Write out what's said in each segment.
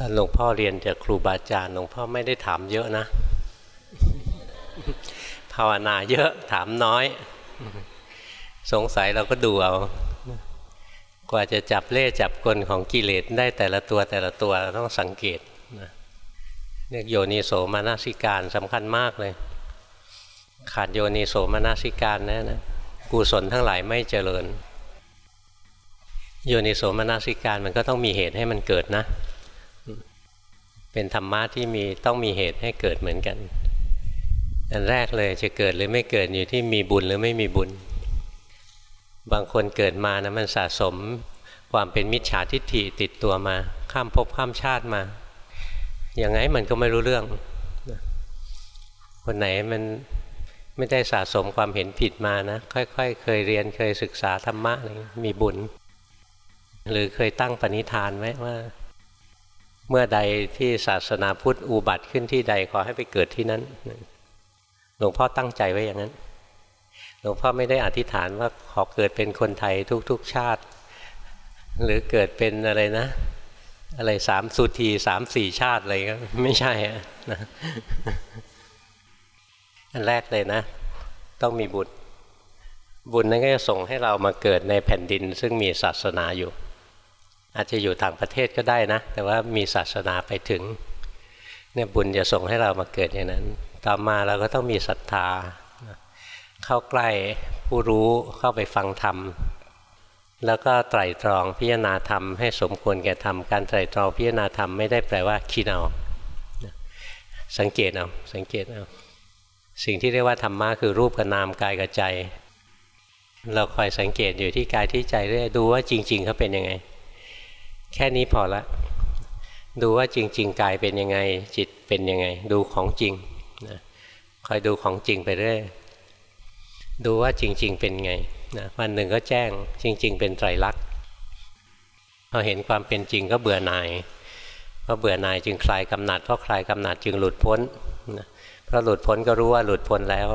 ตอนหลวงพ่อเรียนจากครูบาอาจารย์หลวงพ่อไม่ได้ถามเยอะนะ ภาวนาเยอะถามน้อย สงสัยเราก็ดูเอา กว่าจะจับเล่จับกลของกิเลสได้แต่ละตัวแต่ละตัวต้องสังเกตนะเรียกโยนิโสมานาสิการสำคัญมากเลย ขาดโยนิโสมานาสิการนะนะกุศลทั้งหลายไม่เจริญ โยนิโสมานาสิการมันก็ต้องมีเหตุให้มันเกิดนะ เป็นธรรมะที่มีต้องมีเหตุให้เกิดเหมือนกัน อันแรกเลยจะเกิดหรือไม่เกิดอยู่ที่มีบุญหรือไม่มีบุญ บางคนเกิดมานะมันสะสม ความเป็นมิจฉาทิฏฐิติดตัวมา ข้ามภพข้ามชาติมา อย่างไงมันก็ไม่รู้เรื่อง คนไหนมันไม่ได้สะสมความเห็นผิดมานะ ค่อยๆ เคยเรียนเคยศึกษาธรรมะมีบุญ หรือเคยตั้งปณิธานไว้ว่า เมื่อใดที่ศาสนาพุทธอุบัติขึ้นที่ใดขอให้ไปเกิดที่นั้นหลวงพ่อตั้งใจไว้อย่างนั้น หลวงพ่อไม่ได้อธิษฐานว่าขอเกิดเป็นคนไทยทุก ๆชาติ หรือเกิดเป็นอะไรนะ อะไรสามสุทีสามสี่ชาติอะไรก็ไม่ใช่นะอันแรกเลยนะ ต้องมีบุญ บุญนั้นก็จะส่งให้เรามาเกิดในแผ่นดิน ซึ่งมีศาสนาอยู่ อาจจะอยู่ต่างประเทศก็ได้นะ แต่ว่ามีศาสนาไปถึงเนี่ยบุญจะส่งให้เรามาเกิดอย่างนั้น ต่อมาเราก็ต้องมีศรัทธา เข้าใกล้ผู้รู้เข้าไปฟังธรรม แล้วก็ไตรตรองพิจารณาธรรมให้สมควรแก่ธรรม การไตรตรองพิจารณาธรรมไม่ได้แปลว่าคิดเอาสังเกตเอาสังเกตเอาสิ่งที่เรียกว่าธรรมะคือรูปกับนามกายกับใจ เราคอยสังเกตอยู่ที่กายที่ใจเรื่อยดูว่าจริง ๆเขาเป็นยังไง แค่นี้พอละ ดูว่าจริง ๆ กายเป็นยังไง จิตเป็นยังไง ดูของจริงนะคอยดูของจริงไปเรื่อยดูว่าจริง ๆ เป็นไงนะวันหนึ่งก็แจ้งจริง ๆ เป็นไตรลักษณ์พอเห็นความเป็นจริงก็เบื่อหน่ายเพราะเบื่อหน่ายจึงคลายกำหนัดเพราะคลายกำหนัดจึงหลุดพ้นนะเพราะหลุดพ้นก็รู้ว่าหลุดพ้นแล้ว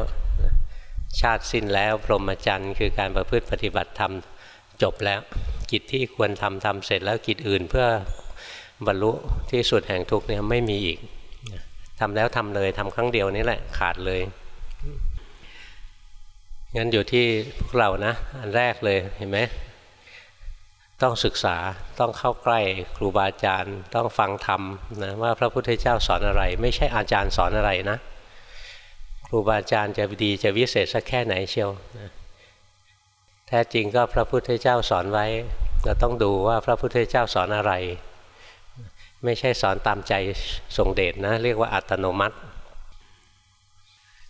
ชาติสิ้นแล้ว พรหมจรรย์คือการประพฤติปฏิบัติธรรมจบแล้ว กิจที่ควรทำทำเสร็จแล้วกิจอื่นเพื่อบรรลุที่สุดแห่งทุกเนี่ยไม่มีอีกทำแล้วทำเลยทำครั้งเดียวนี้แหละขาดเลยงั้นอยู่ที่พวกเรานะอันแรกเลยเห็นไหมต้องศึกษาต้องเข้าใกล้ครูบาอาจารย์ ต้องฟังธรรมนะว่าพระพุทธเจ้าสอนอะไร ไม่ใช่อาจารย์สอนอะไรนะ ครูบาอาจารย์จะดีจะวิเศษสักแค่ไหนเชียวนะ แท้จริงก็พระพุทธเจ้าสอนไว้ เราต้องดูว่าพระพุทธเจ้าสอนอะไร ไม่ใช่สอนตามใจทรงเดชนะ เรียกว่าอัตโนมัติ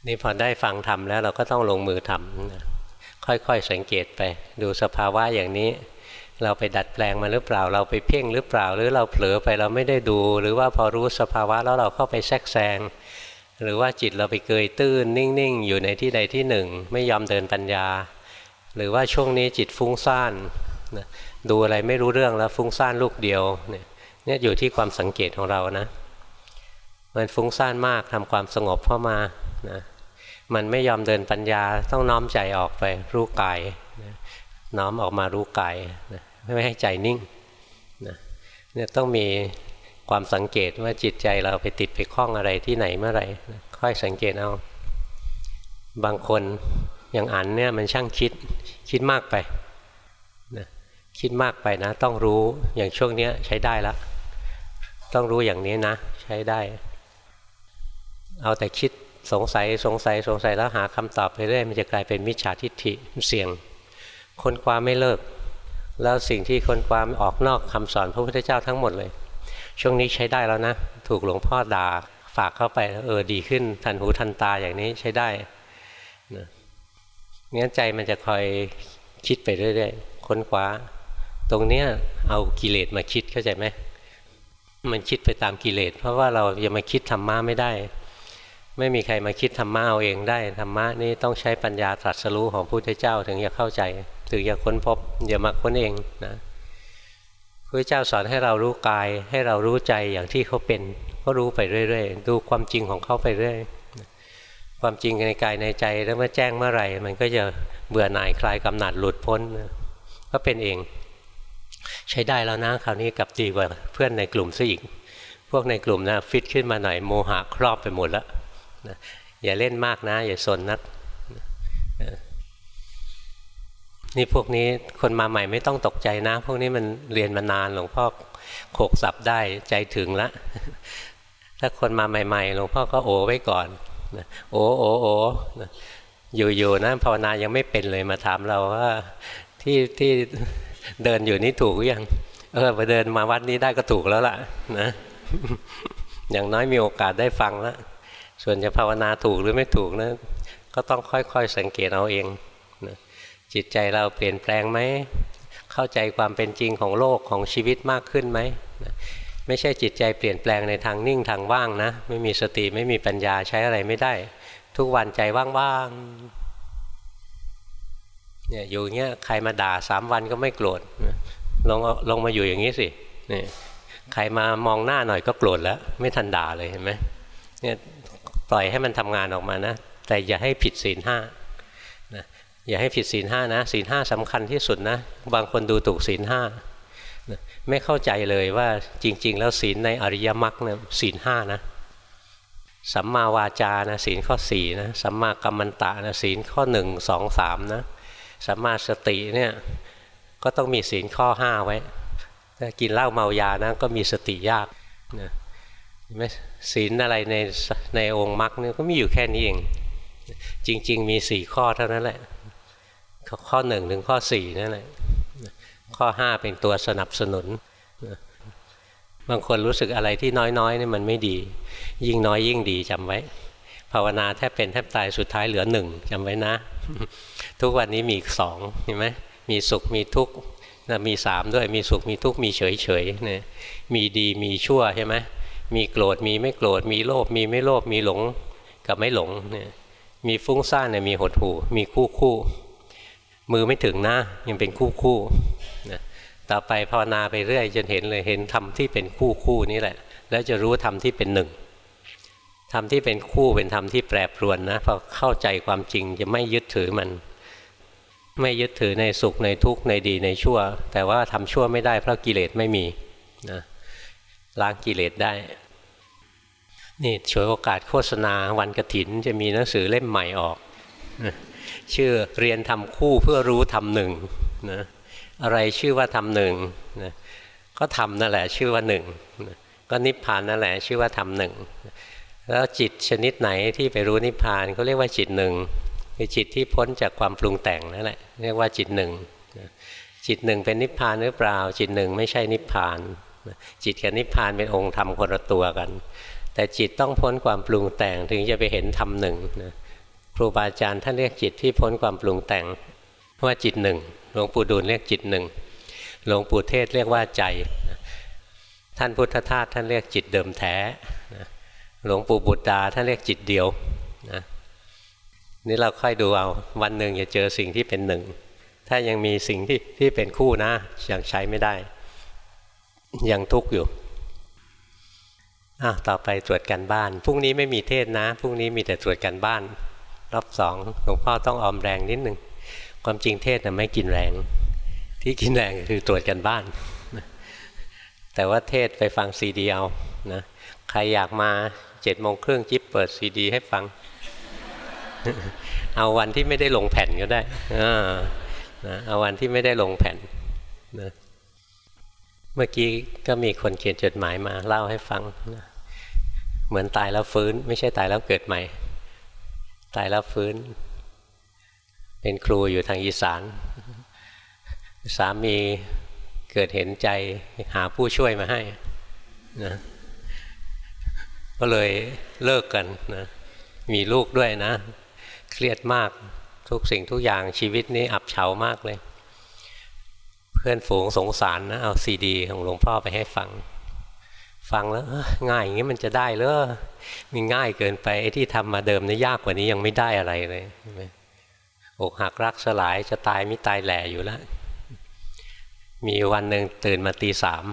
นี่พอได้ฟังทำแล้วเราก็ต้องลงมือทำค่อยๆสังเกตไป ดูสภาวะอย่างนี้ เราไปดัดแปลงมาหรือเปล่า เราไปเพ่งหรือเปล่า หรือเราเผลอไปเราไม่ได้ดู หรือว่าพอรู้สภาวะแล้วเราเข้าไปแทรกแซงหรือว่าจิตเราไปเกยตื้นนิ่งๆ อยู่ในที่ใดที่หนึ่ง ไม่ยอมเดินปัญญา หรือว่าช่วงนี้จิตฟุ้งซ่านดูอะไรไม่รู้เรื่องแล้วฟุ้งซ่านลูกเดียวเนี่ยอยู่ที่ความสังเกตของเรานะ มันฟุ้งซ่านมากทำความสงบเข้ามานะมันไม่ยอมเดินปัญญาต้องน้อมใจออกไปรู้กายน้อมออกมารู้กายไม่ให้ใจนิ่งเนี่ยต้องมีความสังเกตว่าจิตใจเราไปติดไปคล้องอะไรที่ไหนเมื่อไหร่ค่อยสังเกตเอาบางคน อย่างอันเนี่ยมันช่างคิดคิดมากไปนะคิดมากไปนะ ต้องรู้อย่างช่วงนี้ใช้ได้แล้วต้องรู้อย่างนี้นะ ใช้ได้ เอาแต่คิดสงสัยสงสัยสงสัยแล้วหาคำตอบไปเรื่อยมันจะกลายเป็นมิจฉาทิฏฐิเสี่ยง ค้นคว้าไม่เลิก แล้วสิ่งที่ค้นคว้าออกนอกคำสอนพระพุทธเจ้าทั้งหมดเลย ช่วงนี้ใช้ได้แล้วนะ ถูกหลวงพ่อด่าฝากเข้าไปเออดีขึ้นทันหูทันตาอย่างนี้ใช้ได้ งั้นใจมันจะคอยคิดไปเรื่อยๆค้นคว้า ตรงเนี้ยเอากิเลสมาคิดเข้าใจไหมมันคิดไปตามกิเลสเพราะว่าเรายังมาคิดธรรมะไม่ได้ ไม่มีใครมาคิดธรรมะเอาเองได้ธรรมะนี่ต้องใช้ปัญญาตรัสรู้ของพระพุทธเจ้าถึงจะเข้าใจถึงจะค้นพบอย่ามาค้นเองนะพระเจ้าสอนให้เรารู้กายให้เรารู้ใจอย่างที่เขาเป็น ก็รู้ไปเรื่อยๆดูความจริงของเขาไปเรื่อย ความจริงในกายในใจแล้วเมื่อแจ้งเมื่อไหร่ มันก็จะเบื่อหน่ายคลายกำหนัดหลุดพ้นก็เป็นเอง ใช้ได้แล้วนะคราวนี้กับดีกว่าเพื่อนในกลุ่มซะอีก พวกในกลุ่มนะฟิตขึ้นมาหน่อยโมหะครอบไปหมดแล้วนะอย่าเล่นมากนะ อย่าสนนักนี่พวกนี้คนมาใหม่ไม่ต้องตกใจนะ พวกนี้มันเรียนมานานหลวงพ่อโขกสับได้ใจถึงละถ้าคนมาใหม่ ๆ หลวงพ่อก็โอไว้ก่อน โอ้โอ้โอ้อยู่ๆนะภาวนายังไม่เป็นเลยมาถามเราว่าที่ที่เดินอยู่นี่ถูกหรือยัง เออไปเดินมาวัดนี้ได้ก็ถูกแล้วล่ะนะอย่างน้อยมีโอกาสได้ฟังแล้วส่วนจะภาวนาถูกหรือไม่ถูกนะก็ต้องค่อยๆสังเกตเอาเองนะจิตใจเราเปลี่ยนแปลงไหมเข้าใจความเป็นจริงของโลกของชีวิตมากขึ้นไหมนะ ไม่ใช่จิตใจเปลี่ยนแปลงในทางนิ่งทางว่างนะ ไม่มีสติไม่มีปัญญาใช้อะไรไม่ได้ ทุกวันใจว่างๆเนี่ยอยู่เงี้ยใครมาด่าสามวันก็ไม่โกรธลงลงมาอยู่อย่างนี้สิเนี่ยใครมามองหน้าหน่อยก็โกรธแล้ว ไม่ทันด่าเลยเห็นไหมเนี่ยปล่อยให้มันทำงานออกมานะ แต่อย่าให้ผิดศีลห้านะอย่าให้ผิดศีลห้านะศีลห้าสำคัญที่สุดนะ บางคนดูถูกศีลห้า ไม่เข้าใจเลยว่าจริง ๆ แล้วศีลในอริยมรรคเนี่ยศีลห้านะสัมมาวาจานะศีลข้อสี่นะสัมมากัมมันตะนะศีลข้อหนึ่งสองสามนะสัมมาสติเนี่ยก็ต้องมีศีลข้อห้าไว้ถ้ากินเหล้าเมายานะก็มีสติยากนะไม่ศีลอะไรในในองค์มรรคเนี่ยก็มีอยู่แค่นี้เอง จริง ๆ มีสี่ข้อเท่านั้นแหละข้อหนึ่งถึงข้อสี่นั่นแหละ ข้อห้าเป็นตัวสนับสนุน บางคนรู้สึกอะไรที่น้อยๆนี่มันไม่ดี ยิ่งน้อยยิ่งดีจำไว้ ภาวนาแทบเป็นแทบตายสุดท้ายเหลือหนึ่งจำไว้นะ ทุกวันนี้มีสองเห็นไหมมีสุขมีทุกข์มีสามด้วยมีสุขมีทุกข์มีเฉยเฉยเนี่ยมีดีมีชั่วใช่ไหมมีโกรธมีไม่โกรธมีโลภมีไม่โลภมีหลงกับไม่หลงเนี่ยมีฟุ้งซ่านเนี่ยมีหดหู่มีคู่คู่ มือไม่ถึงหน้ายังเป็นคู่คู่นะต่อไปภาวนาไปเรื่อยจนเห็นเลยเห็นธรรมที่เป็นคู่คู่นี้แหละ แล้วจะรู้ธรรมที่เป็นหนึ่งธรรมที่เป็นคู่เป็นธรรมที่แปรปรวนนะพอเข้าใจความจริงจะไม่ยึดถือมัน ไม่ยึดถือในสุขในทุกข์ในดีในชั่ว แต่ว่าทำชั่วไม่ได้เพราะกิเลสไม่มีนะล้างกิเลสได้นี่ฉวยโอกาสโฆษณาวันกระถินจะมีหนังสือเล่มใหม่ออก ชื่อเรียนทำคู่เพื่อรู้ทำหนึ่งนะอะไรชื่อว่าทำหนึ่งนะก็ทำนั่นแหละชื่อว่าหนึ่งนะก็นิพพานนั่นแหละชื่อว่าทำหนึ่งแล้วจิตชนิดไหนที่ไปรู้นิพพานเขาเรียกว่าจิตหนึ่งคือจิตที่พ้นจากความปรุงแต่งนั่นแหละเรียกว่าจิตหนึ่งจิตหนึ่งเป็นนิพพานหรือเปล่า จิตหนึ่งไม่ใช่นิพพาน จิตกับนิพพานเป็นองค์ธรรมคนละตัวกัน แต่จิตต้องพ้นความปรุงแต่งถึงจะไปเห็นธรรมหนึ่งนะ ครูบาอาจารย์ท่านเรียกจิตที่พ้นความปรุงแต่งว่าจิตหนึ่งหลวงปู่ดูลเรียกจิตหนึ่งหลวงปู่เทศเรียกว่าใจ ท่านพุทธทาสท่านเรียกจิตเดิมแท้หลวงปู่บุตรดาท่านเรียกจิตเดียวนะนี่เราค่อยดูเอาวันหนึ่งจะเจอสิ่งที่เป็นหนึ่งถ้ายังมีสิ่งที่ที่เป็นคู่นะยังใช้ไม่ได้ ยังทุกข์อยู่อะต่อไปตรวจกันบ้านพรุ่งนี้ไม่มีเทศนะพรุ่งนี้มีแต่ตรวจกันบ้าน รอบสองหลวงพ่อต้องออมแรงนิดหนึ่งความจริงเทศนะไม่กินแรง ที่กินแรงคือตรวจกันบ้าน แต่ว่าเทศไปฟังซีดีเอานะใครอยากมาเจ็ดโมงครึ่งจิ๊บเปิดซีดี ให้ฟัง เอาวันที่ไม่ได้ลงแผ่นก็ได้นะเอาวันที่ไม่ได้ลงแผ่นนะเมื่อกี้ก็มีคนเขียนจดหมายมาเล่าให้ฟังนะเหมือนตายแล้วฟื้น ไม่ใช่ตายแล้วเกิดใหม่ ตายแล้วฟื้น เป็นครูอยู่ทางอีสาน สามีเกิดเห็นใจหาผู้ช่วยมาให้นะก็เลยเลิกกันนะมีลูกด้วยนะ เครียดมากทุกสิ่งทุกอย่างชีวิตนี้อับเฉามากเลย เพื่อนฝูงสงสารนะ เอาซีดีของหลวงพ่อไปให้ฟัง ฟังแล้วง่ายอย่างนี้มันจะได้เลยมีง่ายเกินไปไอ้ที่ทำมาเดิมนี่ยากกว่านี้ยังไม่ได้อะไรเลยอกหักรักสลายจะตายไม่ตายแหล่อยู่แล้ว มีวันหนึ่งตื่นมาตีสาม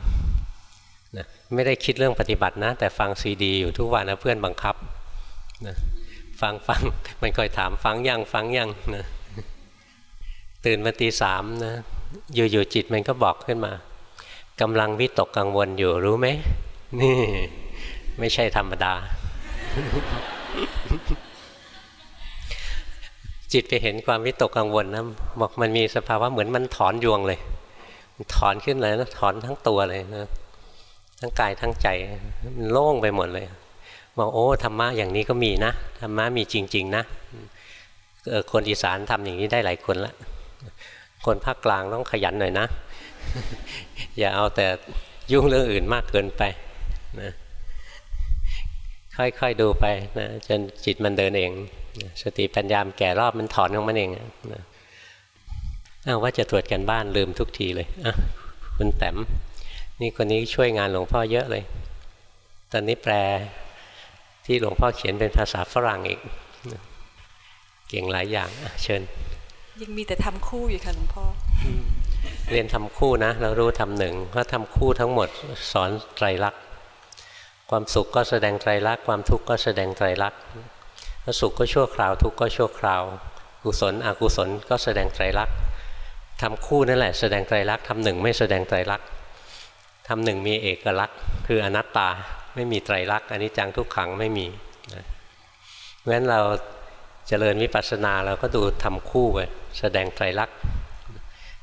นะไม่ได้คิดเรื่องปฏิบัตินะ แต่ฟังซีดีอยู่ทุกวันนะเพื่อนบังคับนะฟังฟังมันคอยถามฟังยังฟังยังนะตื่นมาตีสามนะอยู่ๆจิตมันก็บอกขึ้นมากำลังวิตกกังวลอยู่รู้ไหม นี่ ไม่ใช่ธรรมดา จิตไปเห็นความวิตกกังวลนะบอกมันมีสภาวะเหมือนมันถอนยวงเลยถอนขึ้นเลยนะถอนทั้งตัวเลยนะทั้งกายทั้งใจมันโล่งไปหมดเลยบอกโอ้ธรรมะอย่างนี้ก็มีนะธรรมะมีจริง ๆ นะคนอีสานทำอย่างนี้ได้หลายคนละคนภาคกลางต้องขยันหน่อยนะ อย่าเอาแต่ยุ่งเรื่องอื่นมากเกินไป นะค่อยๆดูไปนะจนจิตมันเดินเอง สติปัญญามแก่รอบมันถอนของมันเองนะว่าจะตรวจกันบ้านลืมทุกทีเลยอะคุณแต้มนี่คนนี้ช่วยงานหลวงพ่อเยอะเลย ตอนนี้แปลที่หลวงพ่อเขียนเป็นภาษาฝรั่งอีก เก่งหลายอย่างเชิญ ยังมีแต่ทำคู่อยู่ค่ะหลวงพ่อเรียนทำคู่นะ เรารู้ทำหนึ่งเพราะทำคู่ทั้งหมดสอนไตรลักษณ์ ความสุขก็แสดงไตรลักษณ์ความทุกข์ก็แสดงไตรลักษณ์สุขก็ชั่วคราวทุกข์ก็ชั่วคราว กุศลอกุศลก็แสดงไตรลักษณ์ทำคู่นั่นแหละแสดงไตรลักษณ์ทำหนึ่งไม่แสดงไตรลักษณ์ทำหนึ่งมีเอกลักษณ์คืออนัตตาไม่มีไตรลักษณ์อันนี้จังทุกขังไม่มีเพราะฉะนั้นเราจเจริญวิปัสสนาเราก็ดูทำคู่ไปแสดงไตรลักษณ์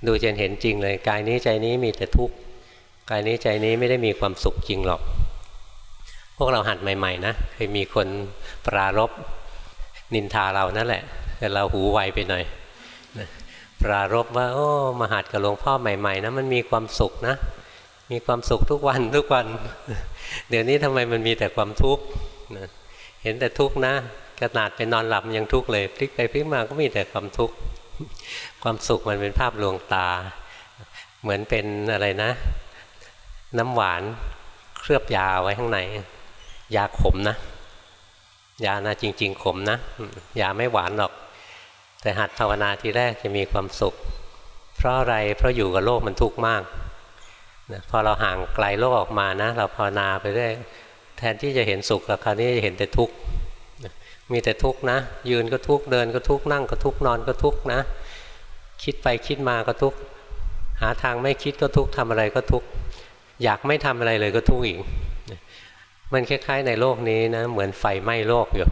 ดูจนเห็นจริงเลยกายนี้ใจนี้มีแต่ทุกข์กายนี้ใจนี้ไม่ได้มีความสุขจริงหรอก พวกเราหัดใหม่ๆนะเคยมีคนปรารบนินทาเรานั่นแหละ แต่เราหูไวไปหน่อยปรารบว่าโอ้มาหัดกับหลวงพ่อใหม่ๆนะมันมีความสุขนะ มีความสุขทุกวันทุกวัน เดี๋ยวนี้ทำไมมันมีแต่ความทุกข์เห็นแต่ทุกข์นะขนาดไปนอนหลับยังทุกข์เลยพลิกไปพลิกมาก็มีแต่ความทุกข์ความสุขมันเป็นภาพลวงตา เหมือนเป็นอะไรนะ น้ำหวานเคลือบยาไว้ข้างใน ยาขมนะ ยานะจริง ๆ ขมนะยาไม่หวานหรอก แต่หัดภาวนาทีแรกจะมีความสุข เพราะอะไรเพราะอยู่กับโลกมันทุกข์มากนะพอเราห่างไกลโลกออกมานะ เราภาวนาไปเรื่อยแทนที่จะเห็นสุขแล้วคราวนี้จะเห็นแต่ทุกข์มีแต่ทุกข์นะ ยืนก็ทุกข์เดินก็ทุกข์นั่งก็ทุกข์นอนก็ทุกข์นะ คิดไปคิดมาก็ทุกข์หาทางไม่คิดก็ทุกข์ทำอะไรก็ทุกข์อยากไม่ทำอะไรเลยก็ทุกข์อีก มันคล้ายๆในโลกนี้นะเหมือนไฟไหม้โลกอยู่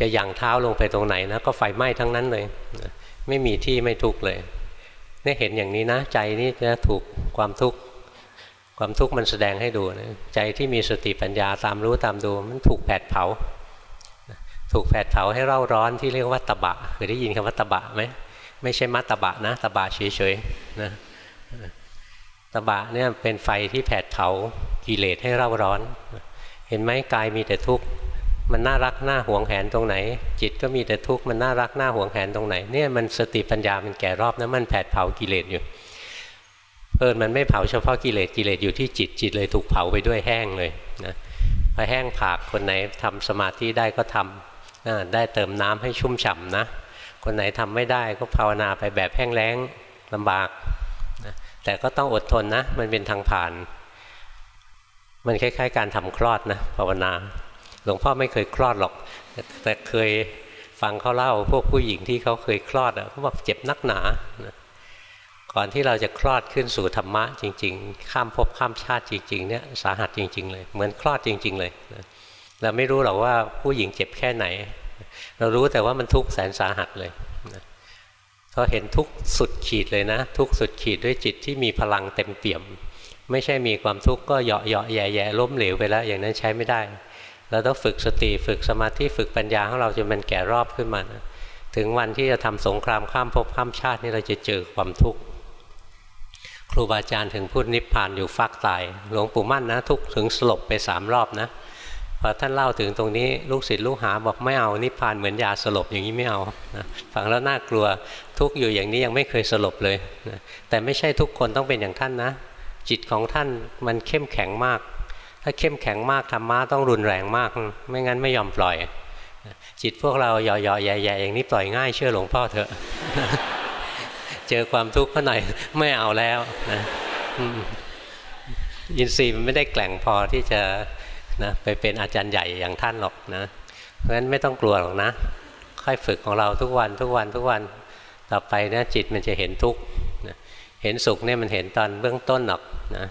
จะย่างเท้าลงไปตรงไหนนะก็ไฟไหม้ทั้งนั้นเลย ไม่มีที่ไม่ทุกข์เลยนี่เห็นอย่างนี้นะใจนี่จะถูกความทุกข์ความทุกข์มันแสดงให้ดูนะใจที่มีสติปัญญาตามรู้ตามดูมันถูกแผดเผา ถูกแผดเผาให้เร่าร้อนที่เรียกว่าตบะเคยได้ยินคำว่าตบะไหมไม่ใช่มัตตบะนะตบะเฉยๆนะตบะเนี่ยเป็นไฟที่แผดเผากิเลสให้เร่าร้อน เห็นไหมกายมีแต่ทุกข์มันน่ารักน่าหวงแหนตรงไหน จิตก็มีแต่ทุกข์มันน่ารักน่าหวงแหนตรงไหนเนี่ยมันสติปัญญามันแก่รอบนะมันแผดเผากิเลสอยู่เอิญมันไม่เผาเฉพาะกิเลสกิเลสอยู่ที่จิตจิตเลยถูกเผาไปด้วยแห้งเลยนะพอแห้งผากคนไหนทำสมาธิได้ก็ทำได้เติมน้ำให้ชุ่มฉ่านะ คนไหนทำไม่ได้ก็ภาวนาไปแบบแห้งแล้งลำบากนะแต่ก็ต้องอดทนนะมันเป็นทางผ่าน มันคล้าย ๆ การทำคลอดนะภาวนา หลวงพ่อไม่เคยคลอดหรอก แต่เคยฟังเขาเล่าพวกผู้หญิงที่เขาเคยคลอดอะเขาบอกเจ็บนักหนาก่อนที่เราจะคลอดขึ้นสู่ธรรมะจริง ๆ ข้ามภพข้ามชาติจริงๆเนี่ยสาหัสจริง ๆ เลย เหมือนคลอดจริง ๆ เลยเราไม่รู้หรอกว่าผู้หญิงเจ็บแค่ไหน เรารู้แต่ว่ามันทุกข์แสนสาหัสเลยพอเห็นทุกข์สุดขีดเลยนะ ทุกข์สุดขีดด้วยจิตที่มีพลังเต็มเปี่ยม ไม่ใช่มีความทุกข์ก็เหยาะเหยาะแย่แย่ล้มเหลวไปแล้ว อย่างนั้นใช้ไม่ได้ เราต้องฝึกสติฝึกสมาธิฝึกปัญญาของเราจนมันแก่รอบขึ้นมานะถึงวันที่จะทำสงครามข้ามภพข้ามชาตินี่เราจะเจอความทุกข์ครูบาอาจารย์ถึงพูดนิพพานอยู่ฟากตาย หลวงปู่มั่นนะทุกถึงสลบไปสามรอบนะพอท่านเล่าถึงตรงนี้ลูกศิษย์ลูกหาบอกไม่เอานิพพานเหมือนยาสลบอย่างนี้ไม่เอานะฟังแล้วน่ากลัวทุกอยู่อย่างนี้ยังไม่เคยสลบเลยนะแต่ไม่ใช่ทุกคนต้องเป็นอย่างท่านนะ จิตของท่านมันเข้มแข็งมาก ถ้าเข้มแข็งมากธรรมะต้องรุนแรงมาก ไม่งั้นไม่ยอมปล่อย จิตพวกเราหย่อๆแย่ๆอย่างนี้ปล่อยง่ายเชื่อหลวงพ่อเถอะ เจอความทุกข์ก็หน่อยไม่เอาแล้วนะอินทรีย์มันไม่ได้แกล่งพอที่จะนะไปเป็นอาจารย์ใหญ่อย่างท่านหรอกนะ เพราะฉะนั้นไม่ต้องกลัวหรอกนะ ค่อยฝึกของเราทุกวันทุกวันทุกวัน ต่อไปนะจิตมันจะเห็นทุกข์ เห็นสุขเนี่ยมันเห็นตอนเบื้องต้นหรอกนะ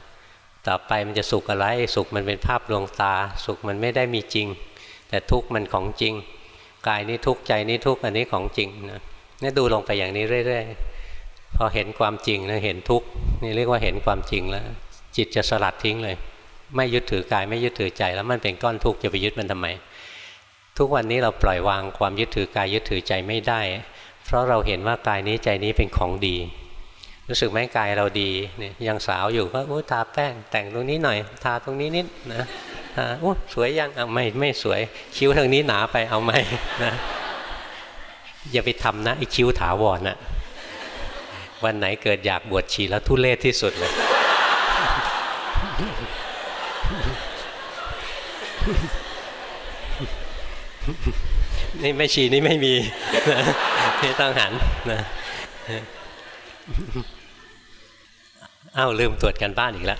ต่อไปมันจะสุขอะไรสุขมันเป็นภาพลวงตา สุขมันไม่ได้มีจริง แต่ทุกข์มันของจริง กายนี้ทุกข์ใจนี้ทุกข์อันนี้ของจริงนะนี่ดูลงไปอย่างนี้เรื่อยๆพอเห็นความจริงนะเห็นทุกข์นี่เรียกว่าเห็นความจริงแล้ว จิตจะสลัดทิ้งเลย ไม่ยึดถือกายไม่ยึดถือใจ แล้วมันเป็นก้อนทุกข์จะไปยึดมันทำไม ทุกวันนี้เราปล่อยวางความยึดถือกายยึดถือใจไม่ได้ เพราะเราเห็นว่ากายนี้ใจนี้เป็นของดี รู้สึกไหมกายเราดีเนี่ยยังสาวอยู่ก็โอ้ทาแป้งแต่งตรงนี้หน่อย ทาตรงนี้นิดนะทาโอ้สวยยังเอาไม่ไม่สวยคิ้วทางนี้หนาไปเอาไม่นะอย่าไปทำนะไอ้คิ้วถาวรนะ่ะวันไหนเกิดอยากบวชชีแล้วทุเรศที่สุดเลยนี่ไม่ชีนี่ไม่มีนี่ต้องหันนะ อ้าวลืมตรวจกันบ้านอีกแล้ว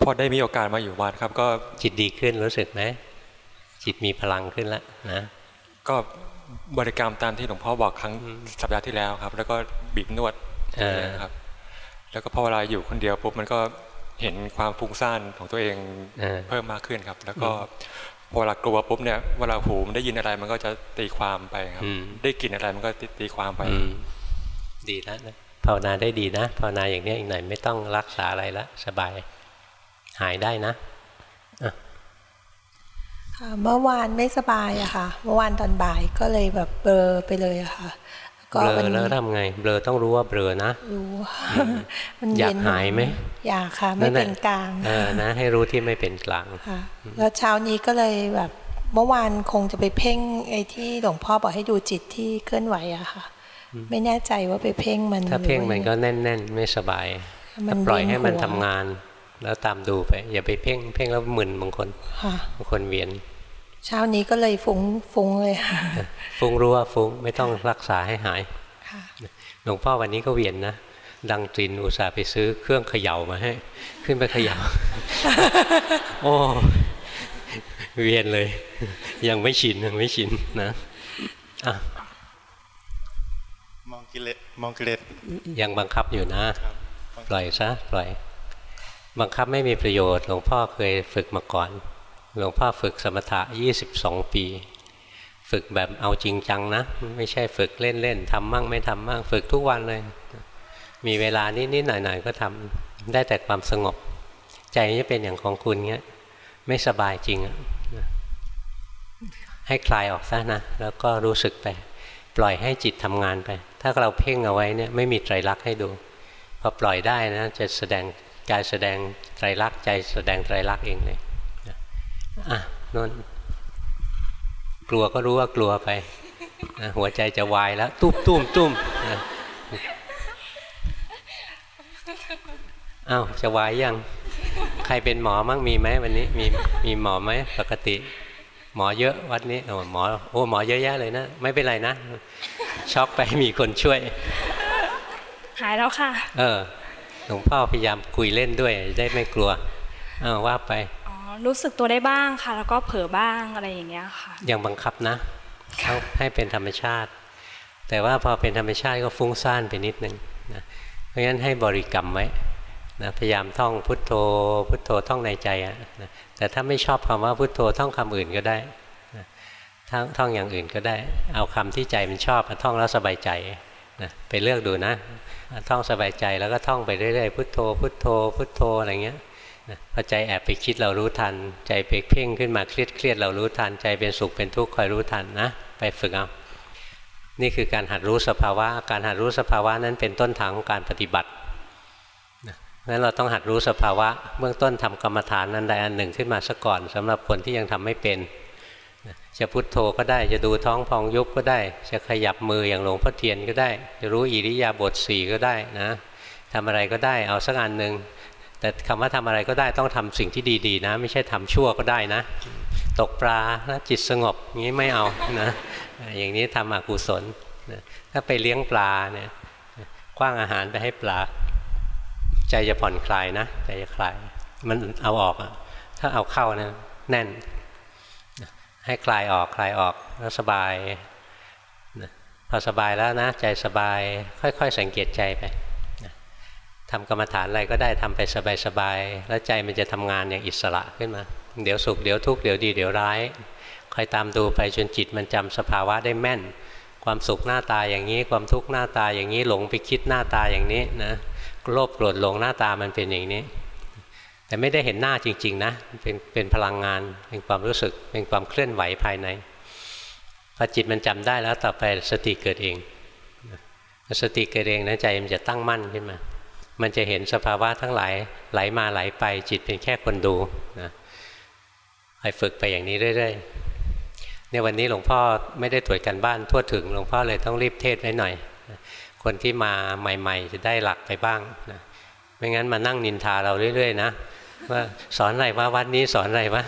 พอได้มีโอกาสมาอยู่วัดครับ ก็จิตดีขึ้นรู้สึกไหมจิตมีพลังขึ้นแล้วนะก็บริกรรมตามที่หลวงพ่อบอกครั้งสัปดาห์ที่แล้วครับ แล้วก็บีบนวดครับ แล้วก็พอเวลาอยู่คนเดียวปุ๊บมันก็เห็นความฟุ้งซ่านของตัวเองเพิ่มมากขึ้นครับ แล้วก็ พอเวลากลัวปุ๊บเนี่ยเวลาหูมันได้ยินอะไรมันก็จะตีความไปครับ ได้กลิ่นอะไรมันก็ตีความไปดีแล้วนะภาวนาได้ดีนะภาวนาอย่างนี้อีกหน่อยไม่ต้องรักษาอะไรละสบายหายได้นะเมื่อวานไม่สบายอะค่ะ เมื่อวานตอนบ่ายก็เลยแบบเบลอไปเลยอะค่ะ เบลอแล้วทำไง เบลอต้องรู้ว่าเบลอนะรู้มันอยากหายไหมอยากค่ะ ไม่เป็นกลางเออนะ ให้รู้ที่ไม่เป็นกลางค่ะแล้วเช้านี้ก็เลยแบบเมื่อวานคงจะไปเพ่งไอ้ที่หลวงพ่อบอกให้ดูจิตที่เคลื่อนไหวอะค่ะ ไม่แน่ใจว่าไปเพ่งมัน ถ้าเพ่งมันก็แน่น ๆ ไม่สบายถ้าปล่อยให้มันทำงาน แล้วตามดูไป อย่าไปเพ่งเพ่งแล้วมึนบางคนบางคนเวียน เช้านี้ก็เลยฟุง้งฟุ้งเลยค่ะฟุ้งรู้ว่าฟุ้งไม่ต้องรักษาให้หายหลวงพ่อวันนี้ก็เวียนนะดังตรินอุตส่าห์ไปซื้อเครื่องเขย่ามาให้ ขึ้นไปเขย่า โอ้เวียนเลย ยังไม่ชินยังไม่ชินนะอะมองกิเลสมองกิเลสยังบังคับอยู่นะปล่อยซะปล่อย บังคับไม่มีประโยชน์หลวงพ่อเคยฝึกมาก่อน หลวงพ่อฝึกสมถะ 22 ปี ฝึกแบบเอาจริงจังนะ ไม่ใช่ฝึกเล่นๆทำมั่งไม่ทำมั่งฝึกทุกวันเลย มีเวลานิดๆหน่อยๆก็ทำได้แต่ความสงบ ใจจะเป็นอย่างของคุณเงี้ยไม่สบายจริงอะให้คลายออกซะนะ แล้วก็รู้สึกไป ปล่อยให้จิตทำงานไป ถ้าเราเพ่งเอาไว้เนี่ยไม่มีไตรลักษณ์ให้ดูพอปล่อยได้นะจะแสดงกายแสดงไตรลักษณ์ใจแสดงไตรลักษณ์เองเลย อะนนกลัวก็รู้ว่ากลัวไปนะหัวใจจะวายแล้ว ตุ้มตุ้มตุ้มอ้าวจะวายยัง ใครเป็นหมอมั่งมีไหมวันนี้มีมีหมอไหมปกติ หมอเยอะวัดนี้โอ้หมอโอ้หมอเยอะแยะเลยนะ ไม่เป็นไรนะ ช็อกไปมีคนช่วย หายแล้วค่ะ เออหลวงพ่อพยายามคุยเล่นด้วยได้ไม่กลัวอ้าวว่าไป รู้สึกตัวได้บ้างค่ะ แล้วก็เผลอบ้างอะไรอย่างเงี้ยค่ะยังบังคับนะเขาให้เป็นธรรมชาติ แต่ว่าพอเป็นธรรมชาติก็ฟุ้งซ่านไปนิดนึงนะเพราะฉะนั้นให้บริกรรมไว้นะพยายามท่องพุทโธ พุทโธท่องในใจอะนะแต่ถ้าไม่ชอบคำว่าพุทโธท่องคำอื่นก็ได้นะท่องท่องอย่างอื่นก็ได้ เอาคำที่ใจมันชอบท่องแล้วสบายใจนะไปเลือกดูนะท่องสบายใจแล้วก็ท่องไปเรื่อยๆพุทโธพุทโธพุทโธอะไรเงี้ย พอใจแอบไปคิดเรารู้ทัน ใจไปเพ่งขึ้นมาเครียดเครียดเรารู้ทัน ใจเป็นสุขเป็นทุกข์คอยรู้ทันนะ ไปฝึกเอา นี่คือการหัดรู้สภาวะ การหัดรู้สภาวะนั้นเป็นต้นทางของการปฏิบัตินั้นเราต้องหัดรู้สภาวะ เบื้องต้นทำกรรมฐานนั้นใดอันหนึ่งขึ้นมาซะก่อนสำหรับคนที่ยังทำไม่เป็น จะพุทโธก็ได้จะดูท้องพองยุบก็ได้ จะขยับมืออย่างหลวงพ่อเทียนก็ได้ จะรู้อิริยาบถสี่ก็ได้นะทำอะไรก็ได้เอาสักอันหนึ่ง แต่คำว่าทำอะไรก็ได้ต้องทำสิ่งที่ดีๆนะ ไม่ใช่ทำชั่วก็ได้นะ ตกปลาแล้วจิตสงบงี้ไม่เอานะอย่างนี้ทำอกุศลนะถ้าไปเลี้ยงปลาเนี่ยกว้างอาหารไปให้ปลา ใจจะผ่อนคลายนะใจจะคลาย มันเอาออกอะถ้าเอาเข้านะแน่น ให้คลายออกคลายออกแล้วสบายพอสบายแล้วนะ ใจสบายค่อย ๆ สังเกตใจไป ทำกรรมฐานอะไรก็ได้ทำไปสบายๆแล้วใจมันจะทำงานอย่างอิสระขึ้นมา เดี๋ยวสุขเดี๋ยวทุกข์เดี๋ยวดีเดี๋ยวร้ายคอยตามดูไปจนจิตมันจำสภาวะได้แม่น ความสุขหน้าตาอย่างนี้ ความทุกข์หน้าตาอย่างนี้หลงไปคิดหน้าตาอย่างนี้นะโลภโกรธหลงหน้าตามันเป็นอย่างนี้ แต่ไม่ได้เห็นหน้าจริง ๆ นะ เป็นเป็นพลังงานเป็นความรู้สึกเป็นความเคลื่อนไหวภายในพอจิตมันจำได้แล้วต่อไปสติเกิดเอง สติเกิดเองนะใจมันจะตั้งมั่นขึ้นมา มันจะเห็นสภาวะทั้งหลายไหลมาไหลไปจิตเป็นแค่คนดูนะไปฝึกไปอย่างนี้เรื่อยๆเนี่ยวันนี้หลวงพ่อไม่ได้ตรวจกันบ้านทั่วถึงหลวงพ่อเลยต้องรีบเทศไว้หน่อย คนที่มาใหม่ ๆ จะได้หลักไปบ้างนะไม่งั้นมานั่งนินทาเราเรื่อย ๆ นะว่าสอนอะไรว่าวัดนี้สอนอะไรวะ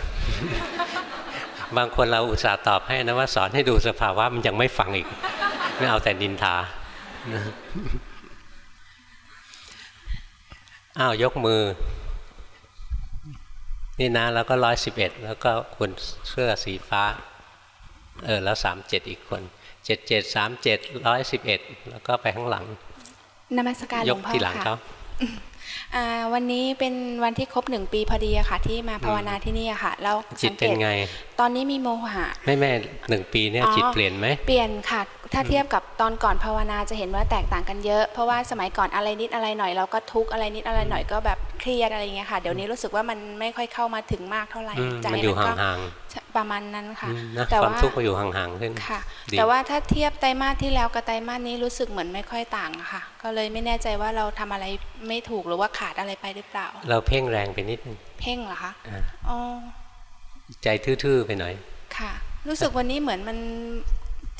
บางคนเราอุตส่าห์ตอบให้นะว่าสอนให้ดูสภาวะมันยังไม่ฟังอีกไม่เอาแต่นินทา อ้าวยกมือ นี่นะแล้วก็ร้อยสิบเอ็ดแล้วก็คนเสื้อสีฟ้า เออ แล้วสามเจ็ดอีกคนเจ็ดเจ็ดสามเจ็ดร้อยสิบเอ็ดแล้วก็ไปข้างหลังนมัสการหยลกวงพ่อที่หลังค่ะเขาอ่าวันนี้เป็นวันที่ครบหนึ่งปีพอดีอะค่ะ ที่มาภาวนาที่นี่อะค่ะ แล้วจิตสังเกเป็นตไง ตอนนี้มีโมหะ ไม่แม่หนึ่งปีเนี่ยอ๋อจิตเปลี่ยนไหมเปลี่ยนค่ะ ถ้าเทียบกับตอนก่อนภาวนาจะเห็นว่าแตกต่างกันเยอะ เพราะว่าสมัยก่อนอะไรนิดอะไรหน่อยเราก็ทุกข์อะไรนิดอะไรหน่อยก็แบบเครียดอะไรอย่างเงี้ยค่ะ เดี๋ยวนี้รู้สึกว่ามันไม่ค่อยเข้ามาถึงมากเท่าไหร่อืมจากมันอยู่ก็ห่างประมาณนั้นๆค่ะอืมนะแต่ความว่าทุกข์ก็อยู่ห่างๆขึ้นค่ะดีแต่ว่าถ้าเทียบไตรมาสที่แล้วกับไตรมาสนี้รู้สึกเหมือนไม่ค่อยต่างอะค่ะ ก็เลยไม่แน่ใจว่าเราทำอะไรไม่ถูกหรือว่าขาดอะไรไปหรือเปล่า เราเพ่งแรงไปนิดนึงเพ่งเหรอคะอ่าอ๋อใจทื่อๆไปหน่อยค่ะ รู้สึกวันนี้เหมือนมัน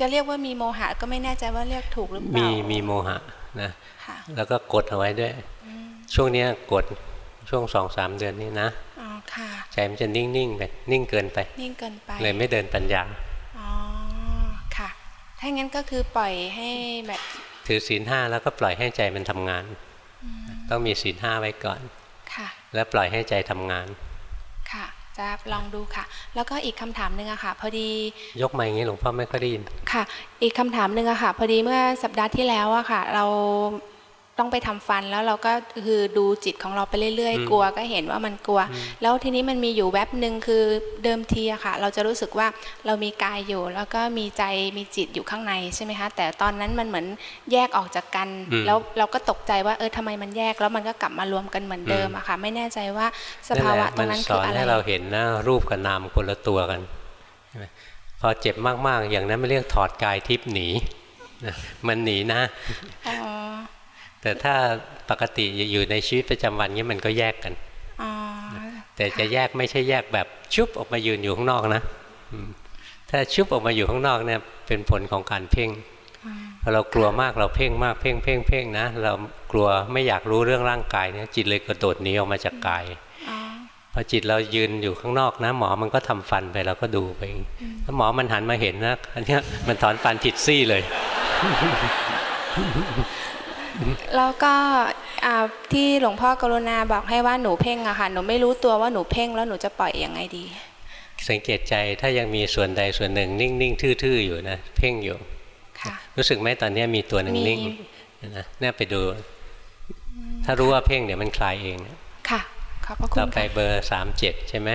จะเรียกว่ามีโมหะก็ไม่แน่ใจว่าเรียกถูกหรือเปมีล่ามีโมหะนะค่ะแล้วก็กดเอาไว้ด้วยอืมช่วงเนี้ยกดช่วงสองสามเดือนนี้นะอ๋อค่ะใจมันจะนิ่งๆไปนิ่งเกินไป นิ่งเกินไป เลยไม่เดินปัญญา อ๋อ ค่ะ ถ้างั้นก็คือปล่อยให้แบบ ถือศีลห้าแล้วก็ปล่อยให้ใจมันทำงาน ต้องมีศีลห้าไว้ก่อน ค่ะ แล้วปล่อยให้ใจทำงานค่ะ จะลองดูค่ะ แล้วก็อีกคำถามหนึ่งอะค่ะ พอดี ยกมาอย่างนี้หลวงพ่อไม่ค่อยได้ยินค่ะ อีกคำถามหนึ่งอะค่ะ พอดีเมื่อสัปดาห์ที่แล้วอะค่ะ เรา ต้องไปทำฟันแล้วเราก็คือดูจิตของเราไปเรื่อยอืมๆกลัวก็เห็นว่ามันกลัว แล้วทีนี้มันมีอยู่แวบหนึ่งคือเดิมทีอะค่ะ เราจะรู้สึกว่าเรามีกายอยู่ แล้วก็มีใจมีจิตอยู่ข้างในใช่ไหมคะแต่ตอนนั้นมันเหมือนแยกออกจากกันอืมแล้วเราก็ตกใจว่าเออทำไมมันแยกแล้วมันก็กลับมารวมกันเหมือนเดิมอะค่ะ ไม่แน่ใจว่าสภาวะตรงนั้นสคืออนอะไรให้เราเห็นนะรูปกับนามคนละตัวกันใช่ไหมพอเจ็บมากๆ อย่างนั้นไม่เรียกถอดกายทิพย์หนีนะมันหนีนะอ๋อ แต่ถ้าปกติอยู่ในชีวิตประจำวันนี้มันก็แยกกันอ๋อแต่จะแยกไม่ใช่แยกแบบชุบออกมายืนอยู่ข้างนอกนะอืมถ้าชุบออกมาอยู่ข้างนอกเนี่ยเป็นผลของการเพ่งพอเรากลัวมากเราเพ่งมากเพ่งเพ่งเพ่งนะเรากลัวไม่อยากรู้เรื่องร่างกายเนี่ยจิตเลยกระโดดหนีออกมาจากกายอ๋อพอจิตเรายืนอยู่ข้างนอกนะ หมอมันก็ทำฟันไปเราก็ดูไปถ้าหมอมันหันมาเห็นนะอันเนี้ยมันถอนฟันผิดซี่เลย แล้วก็อ่าที่หลวงพ่อกรุณาบอกให้ว่าหนูเพ่งอะค่ะหนูไม่รู้ตัวว่าหนูเพ่งแล้วหนูจะปล่อยยังไงดี สังเกตใจถ้ายังมีส่วนใดส่วนหนึ่ง นิ่งๆทื่อๆอยู่นะเพ่งอยู่ค่ะรู้สึกไหมตอนเนี้ยมีตัวหนึ่งมีนิ่งนะเนี่ยไปดู ถ้ารู้ว่าเพ่งเดี๋ยวมันคลายเองค่ะขอบพระคุต่อณไปค่ะเบอร์สามเจ็ดใช่ไหม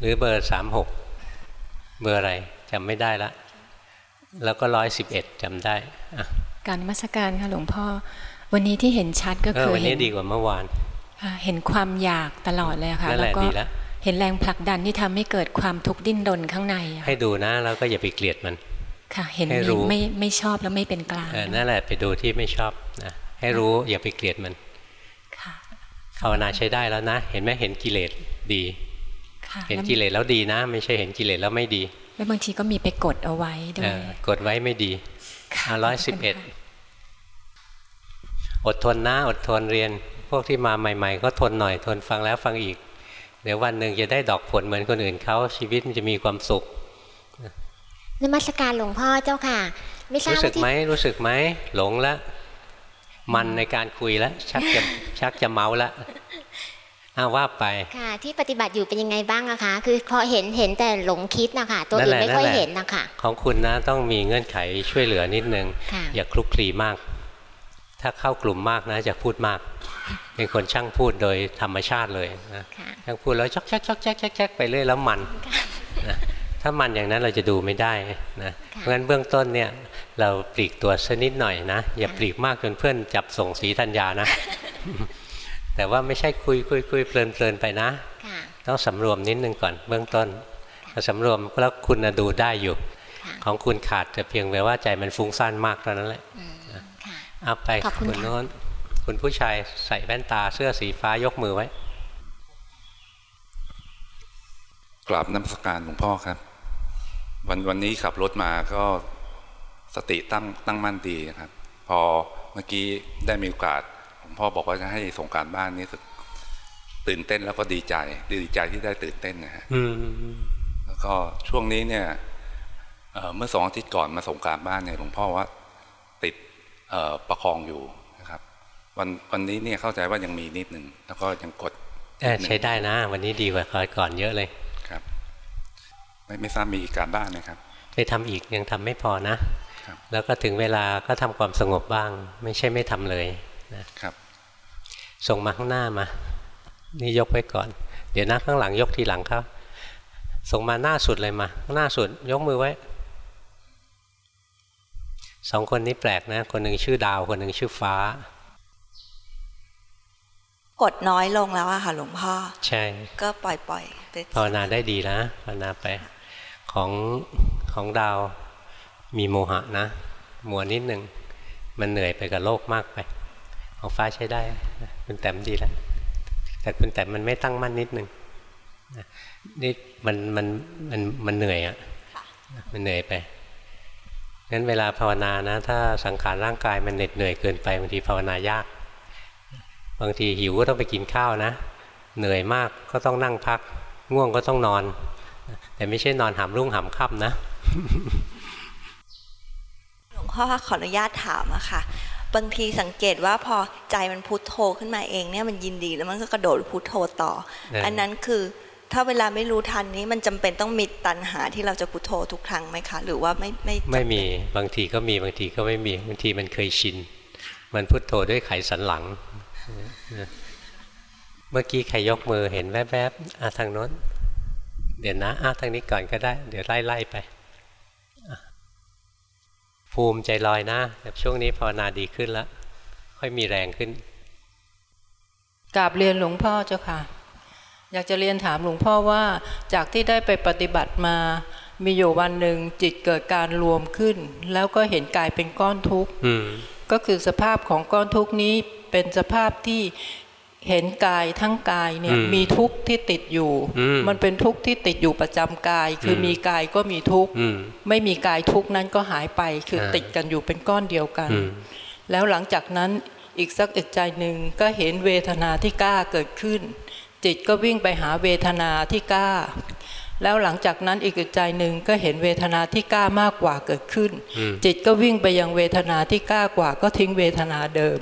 หรือเบอร์สามหกเบอร์อะไรจำไม่ได้ละ แล้วก็ร้อยสิบเอ็ดจำได้อะ การนมัสการค่ะหลวงพ่อ วันนี้ที่เห็นชัดก็เออคือวันเห็นี้นดีกว่าเมื่อวานอ่าเห็นความอยากตลอดเลยอะค่ะนั่นแหละก็ดีแล้วเห็นแรงผลักดันที่ทำให้เกิดความทุกข์ดิ้นรนข้างในอะให้ดูนะแล้วก็อย่าไปเกลียดมัน ค่ะ เห็นให้รู้ไม่ไม่ชอบแล้วไม่เป็นกลางเออนั่นแหละไปดูที่ไม่ชอบนะให้รู้อย่าไปเกลียดมันค่ะภาวนาใช้ได้แล้วนะ เห็นไหมเห็นกิเลสดีค่ะเห็นแล้วกิเลสแล้วดีนะ ไม่ใช่เห็นกิเลสแล้วไม่ดี แล้วบางทีก็มีไปกดเอาไว้ด้วเอยอกดไว้ไม่ดีค่ะ ร้อยสิบเอ็ดอดทนนะอดทนเรียน พวกที่มาใหม่ ๆ ก็ทนหน่อยทนฟังแล้วฟังอีก เดี๋ยววันหนึ่งจะได้ดอกผลเหมือนคนอื่นเขาชีวิตมันจะมีความสุขนมัสการหลวงพ่อเจ้าค่ะ ไม่ทราบรู้สึว่ากที่ไหมรู้สึกไหมหลงแล้วมันในการคุยแล้วชักจะชักจะเมาแล้ว อ้าวว่าไปค่ะที่ปฏิบัติอยู่เป็นยังไงบ้างอะคะ คือพอเห็นเห็นแต่หลงคิดนะคะตัวนั่นอื่แหนละไม่ค่อยนั่นแหละเห็นนะคะของคุณนะต้องมีเงื่อนไขช่วยเหลือนิดนึงค่ะอย่าคลุกคลีมาก ถ้าเข้ากลุ่มมากนะจะพูดมาก เป็นคนช่างพูดโดยธรรมชาติเลยนะช่างพูดแล้วชักชักชักชักชักชักไปเรื่อยแล้วมันนะถ้ามันอย่างนั้นเราจะดูไม่ได้นะเพราะฉะนั้นเบื้องต้นเนี่ยเราปลีกตัวสักนิดหน่อยนะอย่าปลีกมากจนเพื่อนจับส่งสีธัญญานะ แต่ว่าไม่ใช่คุยคุยคุยเพลินเพลินไปนะ ต้องสำรวมนิดนึงก่อนเบื้องต้นพอสำรวมแล้วคุณดูได้อยู่ ของคุณขาดแต่เพียงแต่ว่าใจมันฟุ้งซ่านมากเท่านั้นแหละเอาไปคุณโน้นคุณผู้ชายใส่แว่นตาเสื้อสีฟ้ายกมือไว้ กราบน้ำสการหลวงพ่อครับ วันวันนี้ขับรถมาก็สติตั้งตั้งมั่นดีครับ พอเมื่อกี้ได้มีโอกาสหลวง พ่อบอกว่าจะให้ส่งการบ้านนี้สึกตื่นเต้นแล้วก็ดีใจ ดีใจที่ได้ตื่นเต้นนะฮะแล้วก็ช่วงนี้เนี่ยเมื่อสองอาทิตย์ก่อนมาส่งการบ้านเนี่ยหลวงพ่อว่าติดประคองอยู่นะครับ วันวันนี้เนี่ยเข้าใจว่ายังมีนิดหนึ่งแล้วก็ยังกดใช้ได้นะ วันนี้ดีกว่าคอยก่อนเยอะเลยครับ ไม่ไม่ทราบมีอีกการบ้านไหมครับ ไปทำอีกยังทำไม่พอนะแล้วก็ถึงเวลาก็ทำความสงบบ้าง ไม่ใช่ไม่ทำเลยนะครับ ส่งมาข้างหน้ามา นี่ยกไว้ก่อน เดี๋ยวนะข้างหลังยกทีหลังครับ ส่งมาหน้าสุดเลยมาหน้าสุดยกมือไว้สองคนนี้แปลกนะ คนหนึ่งชื่อดาว คนหนึ่งชื่อฟ้า กดน้อยลงแล้วอะค่ะหลวงพ่อ ใช่ ก็ปล่อยปล่อยไปภาวนาได้ดีนะภาวนาไป ของของดาวมีโมหะนะ มัวนิดหนึ่ง มันเหนื่อยไปกับโลกมากไป ของฟ้าใช้ได้คุณแต้มดีแล้วแต่คุณแต้มมันไม่ตั้งมั่นนิดหนึ่งนี่มันมันมันมันเหนื่อยอะ่ะมันเหนื่อยไปงั้นเวลาภาวนานะ ถ้าสังขารร่างกายมันเหน็ดเหนื่อยเกินไปบางทีภาวนายาก บางทีหิวก็ต้องไปกินข้าวนะ เหนื่อยมากก็ต้องนั่งพัก ง่วงก็ต้องนอน แต่ไม่ใช่นอนหามรุ่งหามค่ำนะหลวงพ่อขออนุญาตถามอะค่ะ บางทีสังเกตว่าพอใจมันพุทโธขึ้นมาเองเนี่ยมันยินดีแล้วมันก็กระโดดพุทโธต่อ อันนั้นคือถ้าเวลาไม่รู้ทันนี้มันจำเป็นต้องมีตัณหาที่เราจะพุทโธทุกครั้งไหมคะ หรือว่าไม่ไม่ไม่มีบางทีก็มีบางทีก็ไม่มีบางทีมันเคยชิน มันพุทโธด้วยไขสันหลัง เมื่อกี้ใครยกมือเห็นแวบๆอะทางโน้น เดี๋ยวนะอะทางนี้ก่อนก็ได้ เดี๋ยวไล่ๆไป ภูมิใจลอยนะแต่ช่วงนี้ภาวนาดีขึ้นแล้ว ค่อยมีแรงขึ้นกราบเรียนหลวงพ่อเจ้าค่ะ อยากจะเรียนถามหลวงพ่อว่าจากที่ได้ไปปฏิบัติมามีอยู่วันหนึ่งจิตเกิดการรวมขึ้น แล้วก็เห็นกายเป็นก้อนทุกข์ก็คือสภาพของก้อนทุกข์นี้เป็นสภาพที่ เห็นกายทั้งกายเนี่ยมีทุกข์ที่ติดอยู่ มันเป็นทุกข์ที่ติดอยู่ประจำกาย คือมีกายก็มีทุกข์ไม่มีกายทุกข์นั้นก็หายไปคือติดกันอยู่เป็นก้อนเดียวกัน แล้วหลังจากนั้นอีกสักอึดใจหนึ่งก็เห็นเวทนาที่กล้าเกิดขึ้น จิตก็วิ่งไปหาเวทนาที่กล้า แล้วหลังจากนั้นอีกใจหนึ่งก็เห็นเวทนาที่กล้ามากกว่าเกิดขึ้น จิตก็วิ่งไปยังเวทนาที่กล้ากว่าก็ทิ้งเวทนาเดิม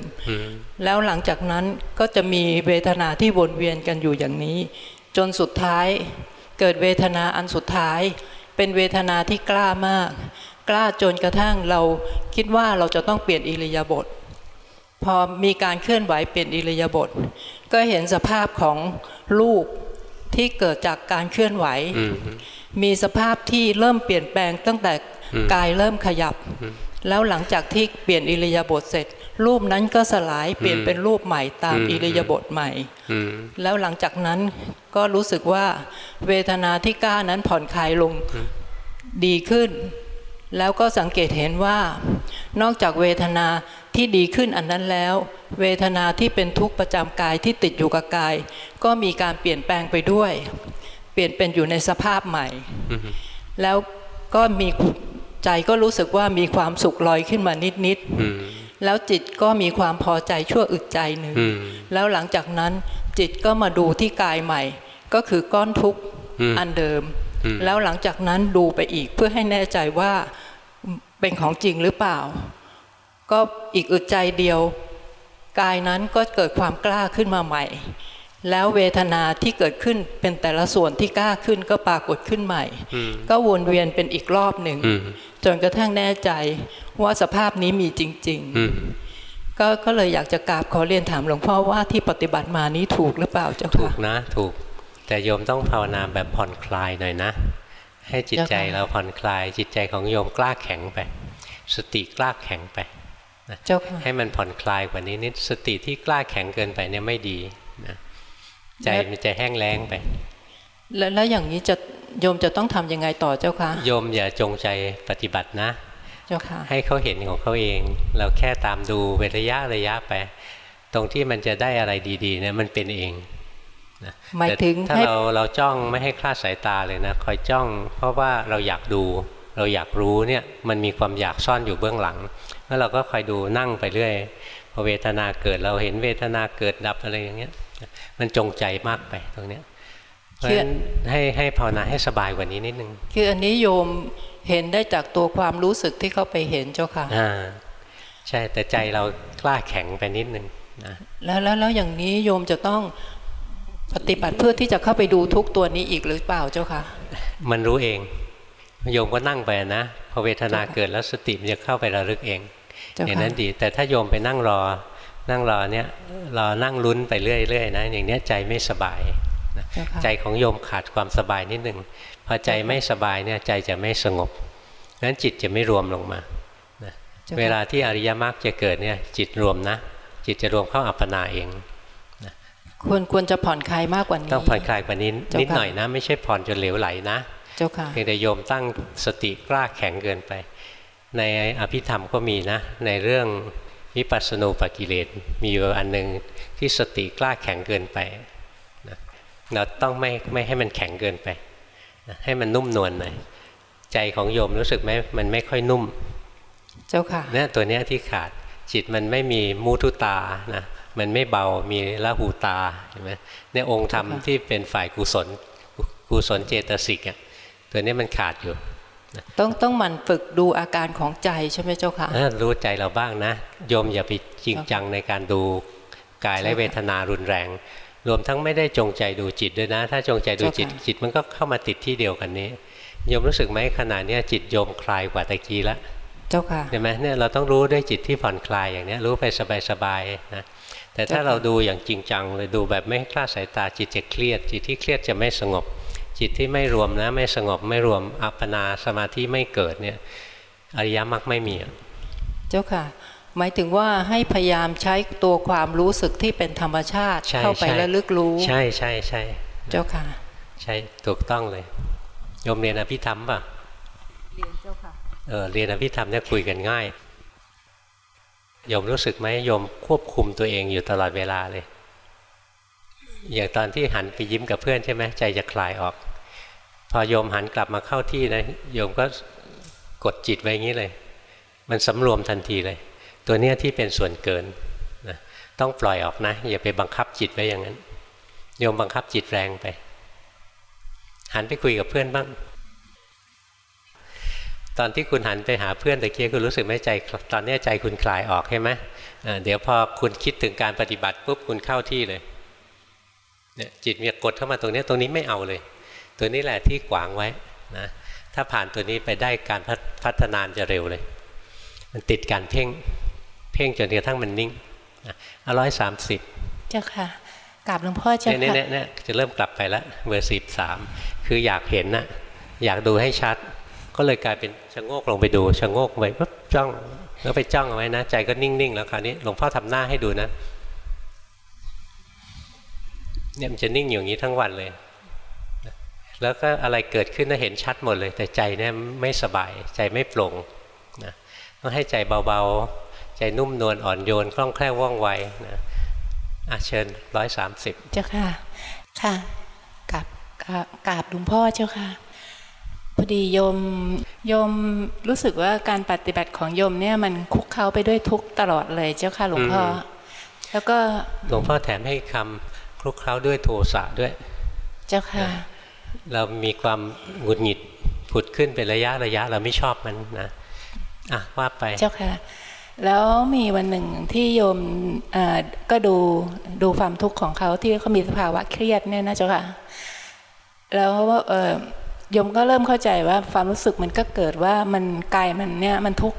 แล้วหลังจากนั้นก็จะมีเวทนาที่วนเวียนกันอยู่อย่างนี้ จนสุดท้ายเกิดเวทนาอันสุดท้าย เป็นเวทนาที่กล้ามาก กล้าจนกระทั่งเราคิดว่าเราจะต้องเปลี่ยนอิริยาบถพอมีการเคลื่อนไหวเปลี่ยนอิริยาบถก็เห็นสภาพของลูก ที่เกิดจากการเคลื่อนไหว มีสภาพที่เริ่มเปลี่ยนแปลงตั้งแต่กายเริ่มขยับ แล้วหลังจากที่เปลี่ยนอิริยาบถเสร็จ รูปนั้นก็สลายเปลี่ยนเป็นรูปใหม่ตามอิริยาบถใหม่ แล้วหลังจากนั้นก็รู้สึกว่าเวทนาที่ก้านั้นผ่อนคลายลงดีขึ้น แล้วก็สังเกตเห็นว่า นอกจากเวทนาที่ดีขึ้นอันนั้นแล้ว เวทนาที่เป็นทุกข์ประจำกายที่ติดอยู่กับกาย ก็มีการเปลี่ยนแปลงไปด้วย เปลี่ยนเป็นอยู่ในสภาพใหม่ แล้วก็มีใจก็รู้สึกว่ามีความสุขลอยขึ้นมานิดๆแล้วจิตก็มีความพอใจชั่วอึดใจหนึ่งแล้วหลังจากนั้นจิตก็มาดูที่กายใหม่ ก็คือก้อนทุกข์อันเดิม แล้วหลังจากนั้นดูไปอีกเพื่อให้แน่ใจว่าเป็นของจริงหรือเปล่า ก็อีกอึดใจเดียวกายนั้นก็เกิดความกล้าขึ้นมาใหม่ แล้วเวทนาที่เกิดขึ้นเป็นแต่ละส่วนที่กล้าขึ้นก็ปรากฏขึ้นใหม่ ก็วนเวียนเป็นอีกรอบหนึ่งจนกระทั่งแน่ใจว่าสภาพนี้มีจริง ๆ ก็ก็เลยอยากจะกราบขอเรียนถามหลวงพ่อว่าที่ปฏิบัติมานี้ถูกหรือเปล่าเจ้าค่ะถูกนะถูก แต่โยมต้องภาวนาแบบผ่อนคลายหน่อยนะ ให้จิตใจเราผ่อนคลาย จิตใจของโยมกล้าแข็งไป สติกล้าแข็งไปเจ้าค่ะให้มันผ่อนคลายกว่านี้นิดสติที่กล้าแข็งเกินไปเนี่ยไม่ดีนะใจมันจะแห้งแล้งไปแล้วแล้วอย่างนี้จะโยมจะต้องทํำยังไงต่อเจ้าคะโยมอย่าจงใจปฏิบัตินะ เจ้าค่ะ ให้เขาเห็นของเขาเอง เราแค่ตามดูเวระยะระยะไป ตรงที่มันจะได้อะไรดีๆเนี่ยมันเป็นเอง หมายถึงถ้าเราเราจ้องไม่ให้คลาดสายตาเลยนะคอยจ้อง เพราะว่าเราอยากดูเราอยากรู้เนี่ยมันมีความอยากซ่อนอยู่เบื้องหลังแล้วเราก็คอยดูนั่งไปเรื่อยพอเวทนาเกิดเราเห็นเวทนาเกิดดับอะไรอย่างเงี้ยมันจงใจมากไปตรงเนี้ยเพราะฉะนั้นให้ให้ภาวนาให้สบายกว่านี้นิดนึงคืออันนี้โยมเห็นได้จากตัวความรู้สึกที่เขาไปเห็นเจ้าค่ะอ่าใช่แต่ใจเรากล้าแข็งไปนิดนึงนะแล้วแล้วแล้วอย่างนี้โยมจะต้อง ปฏิบัติเพื่อที่จะเข้าไปดูทุกตัวนี้อีกหรือเปล่าเจ้าคะมันรู้เองโยมก็นั่งไปนะพอเวทนาเกิดแล้วสติมันจะเข้าไประลึกเองอย่างนั้นดี แต่ถ้าโยมไปนั่งรอ นั่งรอเนี่ยรอนั่งลุ้นไปเรื่อยๆนะอย่างนี้ใจไม่สบายใจของโยมขาดความสบายนิดหนึ่งพอใจไม่สบายเนี่ยใจจะไม่สงบงั้นจิตจะไม่รวมลงมาเวลาที่อริยมรรคจะเกิดเนี่ยจิตรวมนะ จิตจะรวมเข้าอัปปนาเอง ควรควรจะผ่อนคลายมากกว่านี้ ต้องผ่อนคลายกว่านี้นิดหน่อยนะ ไม่ใช่ผ่อนจนเหลวไหลนะ เจ้าค่ะเพียงแต่โยมตั้งสติกล้าแข็งเกินไป ในอภิธรรมก็มีนะ ในเรื่องวิปัสสนูปกิเลสมีอยู่อันหนึ่งที่สติกล้าแข็งเกินไปนะเราต้องไม่ไม่ให้มันแข็งเกินไปนะให้มันนุ่มนวลหน่อยใจของโยมรู้สึกไหมมันไม่ค่อยนุ่ม เจ้าค่ะเนี่ยตัวเนี้ยที่ขาดจิตมันไม่มีมูทุตานะ มันไม่เบามีละหูตาเห็นไหมเนี่ยองค์ธรรมที่เป็นฝ่ายกุศลกุศลเจตสิกอะตัวนี้มันขาดอยู่ ต้องต้องมันฝึกดูอาการของใจใช่ไหมเจ้าค่ะรู้ใจเราบ้างนะโยมอย่าไปจริงจังในการดูกายและเวทนารุนแรง รวมทั้งไม่ได้จงใจดูจิตด้วยนะ ถ้าจงใจดูจิตจิตมันก็เข้ามาติดที่เดียวกันนี้โยมรู้สึกไหมขณะนี้จิตโยมคลายกว่าตะกี้แล้วเจ้าค่ะเห็นไหมเนี่ยเราต้องรู้ด้วยจิตที่ผ่อนคลายอย่างนี้รู้ไปสบายๆนะ แต่ถ้าเราดูอย่างจริงจังเลยดูแบบไม่คลาดสายตาจิตจะเครียด จิตที่เครียดจะไม่สงบ จิตที่ไม่รวมนะ ไม่สงบไม่รวมอัปปนาสมาธิไม่เกิดเนี่ยอริยมรรคไม่มีเจ้าค่ะหมายถึงว่าให้พยายามใช้ตัวความรู้สึกที่เป็นธรรมชาติ เข้าไปแล้วลึกรู้ ใช่ใช่ใช่เจ้าค่ะ ใช่ถูกต้องเลยโยมเรียนอภิธรรมป่ะเรียนเจ้าค่ะเออเรียนอภิธรรมเนี่ยคุยกันง่าย โยมรู้สึกไหมโยมควบคุมตัวเองอยู่ตลอดเวลาเลย อย่างตอนที่หันไปยิ้มกับเพื่อนใช่ไหมใจจะคลายออก พอโยมหันกลับมาเข้าที่นะโยมก็กดจิตไว้อย่างนี้เลย มันสำรวมทันทีเลย ตัวเนี้ยที่เป็นส่วนเกินนะต้องปล่อยออกนะ อย่าไปบังคับจิตไว้อย่างนั้น โยมบังคับจิตแรงไป หันไปคุยกับเพื่อนบ้าง ตอนที่คุณหันไปหาเพื่อนตะเกียคุณรู้สึกไหมใจ ตอนนี้ใจคุณคลายออกใช่ไหมเดี๋ยวพอคุณคิดถึงการปฏิบัติปุ๊บคุณเข้าที่เลยเนี่ยจิตมีกดเข้ามาตรงนี้ตรงนี้ไม่เอาเลย ตัวนี้แหละที่ขวางไว้นะถ้าผ่านตัวนี้ไปได้การพัฒนานจะเร็วเลย มันติดการเพ่งเพ่งจนกระทั่งมันนิ่งอร้อยสามสิบเจ้าค่ะกลับหลวงพ่อเจ้าค่ะเนี่ยเนี่ยจะเริ่มกลับไปแล้วเบอร์สิบสามคืออยากเห็นนะอยากดูให้ชัด ก็เลยกลายเป็นชะโงกลงไปดูชะโงกไปปุ๊บจ้องแล้วไปจ้องเอาไว้นะ ใจก็นิ่งๆแล้วคราวนี้หลวงพ่อทำหน้าให้ดูนะเนี่ยมันจะนิ่งอย่างนี้ทั้งวันเลย แล้วก็อะไรเกิดขึ้นน่าเห็นชัดหมดเลย แต่ใจเนี่ยไม่สบายใจไม่โปร่งนะต้องให้ใจเบาๆ ใจนุ่มนวลอ่อนโยนคล่องแคล่วว่องไวนะอะเชิญร้อยสามสิบเจ้าค่ะ ค่ะกราบกราบหลวงพ่อเจ้าค่ะ อดีโยมโยมรู้สึกว่าการปฏิบัติของโยมเนี่ยมันคุกเข้าไปด้วยทุกตลอดเลยเจ้าค่ะหลวงพ่อแล้วก็หลวงพ่อแถมให้คำคลุกเคล้าด้วยโทสะด้วย เจ้าค่ะ เรามีความหงุดหงิดผุดขึ้นเป็นระยะระยะเราไม่ชอบมันนะอะว่าไปเจ้าค่ะ แล้วมีวันหนึ่งที่โยมก็ดูดูความทุกข์ของเขาที่เขามีสภาวะเครียดเนี่ยนะเจ้าค่ะ แล้วเออ ยมก็เริ่มเข้าใจว่าความรู้สึกมันก็เกิดว่ามันกายมันเนี่ยมันทุก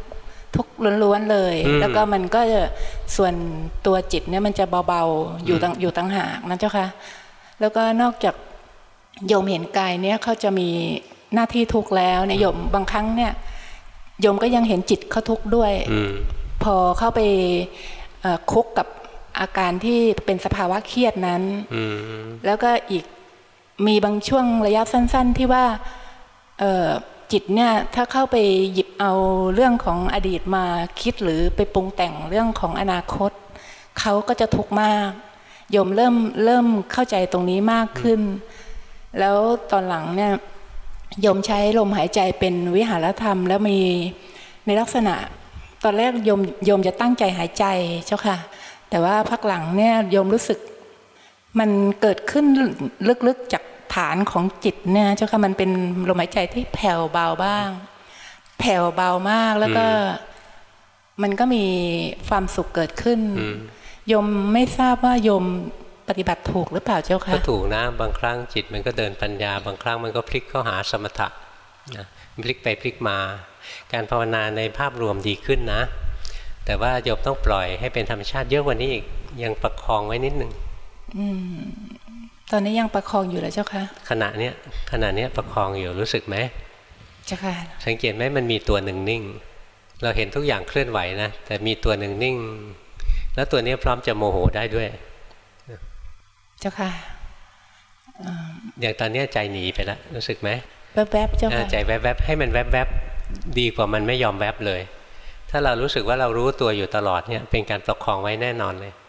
ทุกข์ล้วนๆเลย แล้วก็มันก็จะส่วนตัวจิตเนี่ยมันจะเบาๆอยู่ต่างอยู่ต่างหากนะเจ้าค่ะแล้วก็นอกจากโยมเห็นกายเนี่ยเขาจะมีหน้าที่ทุกข์แล้วเนี่ยโยมบางครั้งเนี่ยโยมก็ยังเห็นจิตเขาทุกข์ด้วยพอเข้าไปคุกกับอาการที่เป็นสภาวะเครียดนั้นแล้วก็อีก มีบางช่วงระยะสั้น ๆ ที่ว่าจิตเนี่ยถ้าเข้าไปหยิบเอาเรื่องของอดีตมาคิดหรือไปปรุงแต่งเรื่องของอนาคตเขาก็จะทุกข์มากโยมเริ่มเริ่มเข้าใจตรงนี้มากขึ้น แล้วตอนหลังเนี่ยโยมใช้ลมหายใจเป็นวิหารธรรม แล้วมีในลักษณะ ตอนแรกโยมโยมจะตั้งใจหายใจเจ้าค่ะ แต่ว่าพักหลังเนี่ยโยมรู้สึก มันเกิดขึ้นลึกๆจากฐานของจิตเนี่ยเจ้าค่ะมันเป็นลมหายใจที่แผ่วเบาบ้าง แผ่วเบามากแล้วก็ มันก็มีความสุขเกิดขึ้นยมไม่ทราบว่ายมปฏิบัติถูกหรือเปล่าเจ้าค่ะก็ถูกนะบางครั้งจิตมันก็เดินปัญญา บางครั้งมันก็พลิกเข้าหาสมถะนะพลิกไปพลิกมา การภาวนาในภาพรวมดีขึ้นนะ แต่ว่าโยมต้องปล่อยให้เป็นธรรมชาติเยอะกว่านี้อีกยังประคองไว้นิดหนึ่ง ตอนนี้ยังประคองอยู่แล้วเจ้าค่ะขณะเนี้ยขณะเนี้ยประคองอยู่รู้สึกไหมเจ้าค่ะสังเกตไหมมันมีตัวหนึ่งนิ่ง เราเห็นทุกอย่างเคลื่อนไหวนะแต่มีตัวหนึ่งนิ่ง แล้วตัวนี้พร้อมจะโมโหได้ด้วย เจ้าค่ะอย่างตอนนี้ใจหนีไปแล้วรู้สึกไหมแวบๆเจ้าค่ะใจแวบๆให้มันแวบๆดีกว่ามันไม่ยอมแวบเลย ถ้าเรารู้สึกว่าเรารู้ตัวอยู่ตลอดเนี่ยเป็นการประคองไว้แน่นอนเลยเพ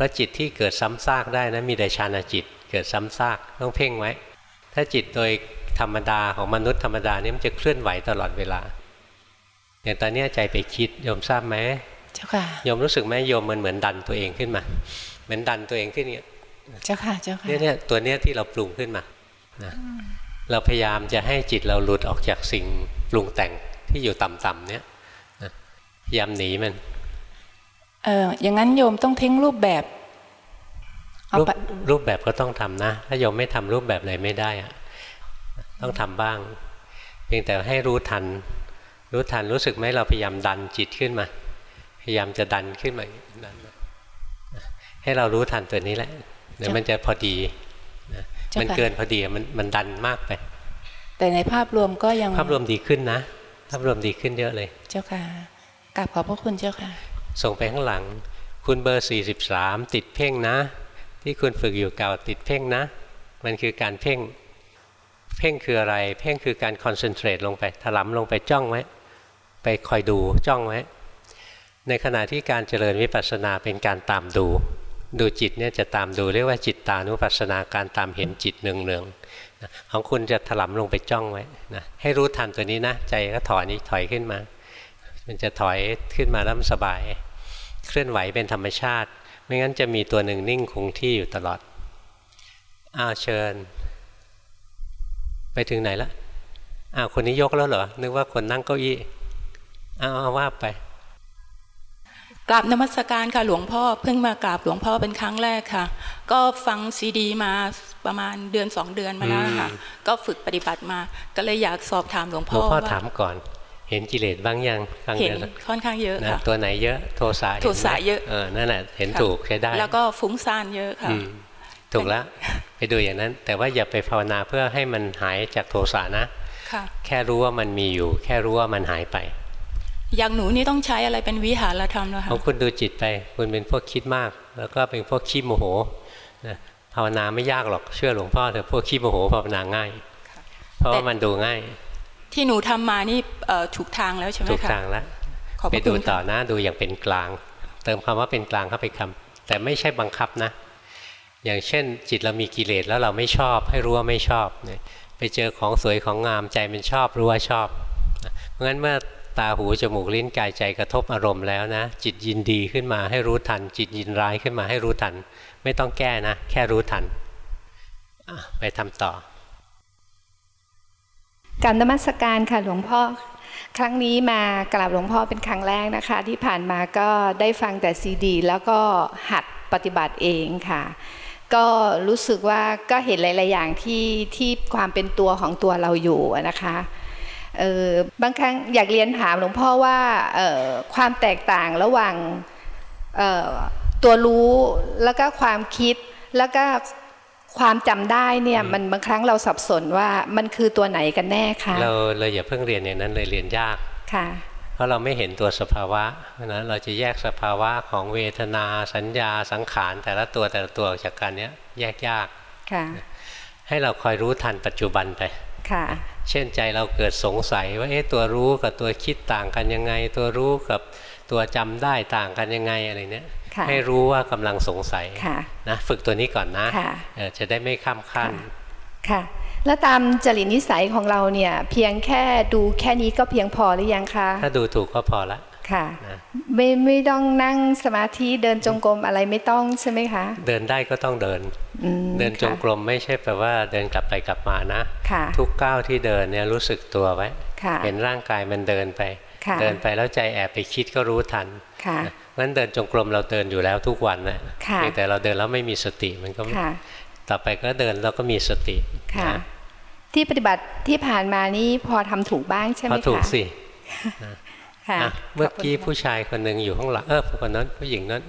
ราะจิตที่เกิดซ้ำซากได้นะมีแต่ชาณจิตเกิดซ้ำซากต้องเพ่งไว้ ถ้าจิตโดยธรรมดาของมนุษย์ธรรมดานี่มันจะเคลื่อนไหวตลอดเวลา อย่างตอนนี้ใจไปคิดโยมทราบไหมเจ้าค่ะโยมรู้สึกไหมโยมมันเหมือนดันตัวเองขึ้นมา เหมือนดันตัวเองขึ้นเนี่ยเจ้าค่ะเจ้าค่ะเนี่ยเนี่ยตัวเนี้ยที่เราปรุงขึ้นมานะเราพยายามจะให้จิตเราหลุดออกจากสิ่งปรุงแต่งที่อยู่ต่ำๆเนี่ยพยายามหนีมัน เอออย่างนั้นโยมต้องทิ้งรูปแบบรูปรูปแบบก็ต้องทำนะ ถ้าโยมไม่ทำรูปแบบเลยไม่ได้อะต้องทำบ้าง เพียงแต่ให้รู้ทัน รู้ทันรู้สึกไหมเราพยายามดันจิตขึ้นมา พยายามจะดันขึ้นมาดันให้เรารู้ทันตัวนี้แหละเดี๋ยวมันจะพอดีมันเกินพอดีมันมันดันมากไปแต่ในภาพรวมก็ยังภาพรวมดีขึ้นนะ ภาพรวมดีขึ้นเยอะเลย เจ้าค่ะกราบขอบพระคุณเจ้าค่ะ ส่งไปข้างหลัง คุณเบอร์สี่สิบสามติดเพ่งนะ ที่คุณฝึกอยู่เก่าติดเพ่งนะ มันคือการเพ่ง เพ่งคืออะไร เพ่งคือการคอนเซนเทรตลงไปถลำลงไปจ้องไว้ ไปคอยดูจ้องไว้ ในขณะที่การเจริญวิปัสสนาเป็นการตามดู ดูจิตเนี่ยจะตามดูเรียกว่าจิตตานุปัสสนาการตามเห็นจิตเนืองเนืองของคุณจะถลำลงไปจ้องไว้นะให้รู้ทันตัวนี้นะ ใจก็ถอยนี้ถอยขึ้นมา มันจะถอยขึ้นมาแล้วมันสบาย เคลื่อนไหวเป็นธรรมชาติ ไม่งั้นจะมีตัวหนึ่งนิ่งคงที่อยู่ตลอดอ้าวเชิญ ไปถึงไหนละอ้าวคนนี้ยกแล้วเหรอ นึกว่าคนนั่งเก้าอี้อ้าวว่าไปกราบนมัสการค่ะหลวงพ่อเพิ่งมากราบหลวงพ่อเป็นครั้งแรกค่ะ ก็ฟังซีดีมาประมาณเดือนสองเดือนมาแล้วค่ะ ก็ฝึกปฏิบัติมา ก็เลยอยากสอบถามหลวงพ่อหลวงพ่อถามก่อน เห็นกิเลสบ้างยังเห็นค่อนข้างเยอะค่ะตัวไหนเยอะโทสะโทสะเยอะเออนั่นแหละเห็นถูกใช้ได้ แล้วก็ฟุ้งซ่านเยอะค่ะถูกแล้วไปดูอย่างนั้น แต่ว่าอย่าไปภาวนาเพื่อให้มันหายจากโทสะนะแค่รู้ว่ามันมีอยู่ แค่รู้ว่ามันหายไป อย่างหนูนี่ต้องใช้อะไรเป็นวิหารธรรมนะคะของคุณดูจิตไป คุณเป็นพวกคิดมาก แล้วก็เป็นพวกขี้โมโหนะภาวนาไม่ยากหรอกเชื่อหลวงพ่อแต่พวกขี้โมโหภาวนาง่าย เพราะว่ามันดูง่าย ที่หนูทำมานี่ถูกทางแล้วใช่ไหมคะถูกทางแล้วไปดูต่อนะดูอย่างเป็นกลาง เติมคำว่าเป็นกลางเข้าไปคำแต่ไม่ใช่บังคับนะ อย่างเช่น จิตเรามีกิเลสแล้วเราไม่ชอบ ให้รู้ว่าไม่ชอบเนี่ยไปเจอของสวยของงามใจมันชอบรู้ว่าชอบเพราะงั้นเมื่อตาหูจมูกลิ้นกายใจกระทบอารมณ์แล้วนะ จิตยินดีขึ้นมาให้รู้ทัน จิตยินร้ายขึ้นมาให้รู้ทัน ไม่ต้องแก้นะ แค่รู้ทันไปทำต่อ การนมัสการค่ะหลวงพ่อครั้งนี้มากราบหลวงพ่อเป็นครั้งแรกนะคะ ที่ผ่านมาก็ได้ฟังแต่ซีดี แล้วก็หัดปฏิบัติเองค่ะ ก็รู้สึกว่าก็เห็นหลาย ๆ อย่างที่ที่ความเป็นตัวของตัวเราอยู่นะคะเออบางครั้งอยากเรียนถามหลวงพ่อว่าความแตกต่างระหว่างตัวรู้แล้วก็ความคิดแล้วก็ ความจำได้เนี่ยมันบางครั้งเราสับสนว่ามันคือตัวไหนกันแน่คะเราเลยอย่าเพิ่งเรียนอย่างนั้นเลยเรียนยากค่ะ เพราะเราไม่เห็นตัวสภาวะนะเราจะแยกสภาวะของเวทนาสัญญาสังขารแต่ละตัวแต่ละตัวจากกันเนี้ยแยกยากค่ะ ให้เราคอยรู้ทันปัจจุบันไปค่ะ เช่นใจเราเกิดสงสัยว่าเอ๊ะตัวรู้กับตัวคิดต่างกันยังไง ตัวรู้กับตัวจำได้ต่างกันยังไงอะไรเนี้ย ให้รู้ว่ากำลังสงสัยนะฝึกตัวนี้ก่อนนะจะได้ไม่ข้ามขั้นค่ะแล้วตามจริตนิสัยของเราเนี่ย เพียงแค่ดูแค่นี้ก็เพียงพอหรือยังคะถ้าดูถูกก็พอละค่ะไม่ไม่ต้องนั่งสมาธิเดินจงกรมอะไรไม่ต้องใช่ไหมคะ เดินได้ก็ต้องเดิน เดินจงกรมไม่ใช่แปลว่าเดินกลับไปกลับมานะ ทุกก้าวที่เดินเนี่ยรู้สึกตัวไว้ เห็นร่างกายมันเดินไป เดินไปแล้วใจแอบไปคิดก็รู้ทันงั้นเดินจงกรมเราเดินอยู่แล้วทุกวันนะแต่เราเดินแล้วไม่มีสติมันก็ต่อไปก็เดินแล้วก็มีสติที่ปฏิบัติที่ผ่านมานี่พอทำถูกบ้างใช่ไหมคะพอถูกสิเมื่อกี้ผู้ชายคนหนึ่งอยู่ข้างหลังเออคนนั้นผู้หญิงนั้น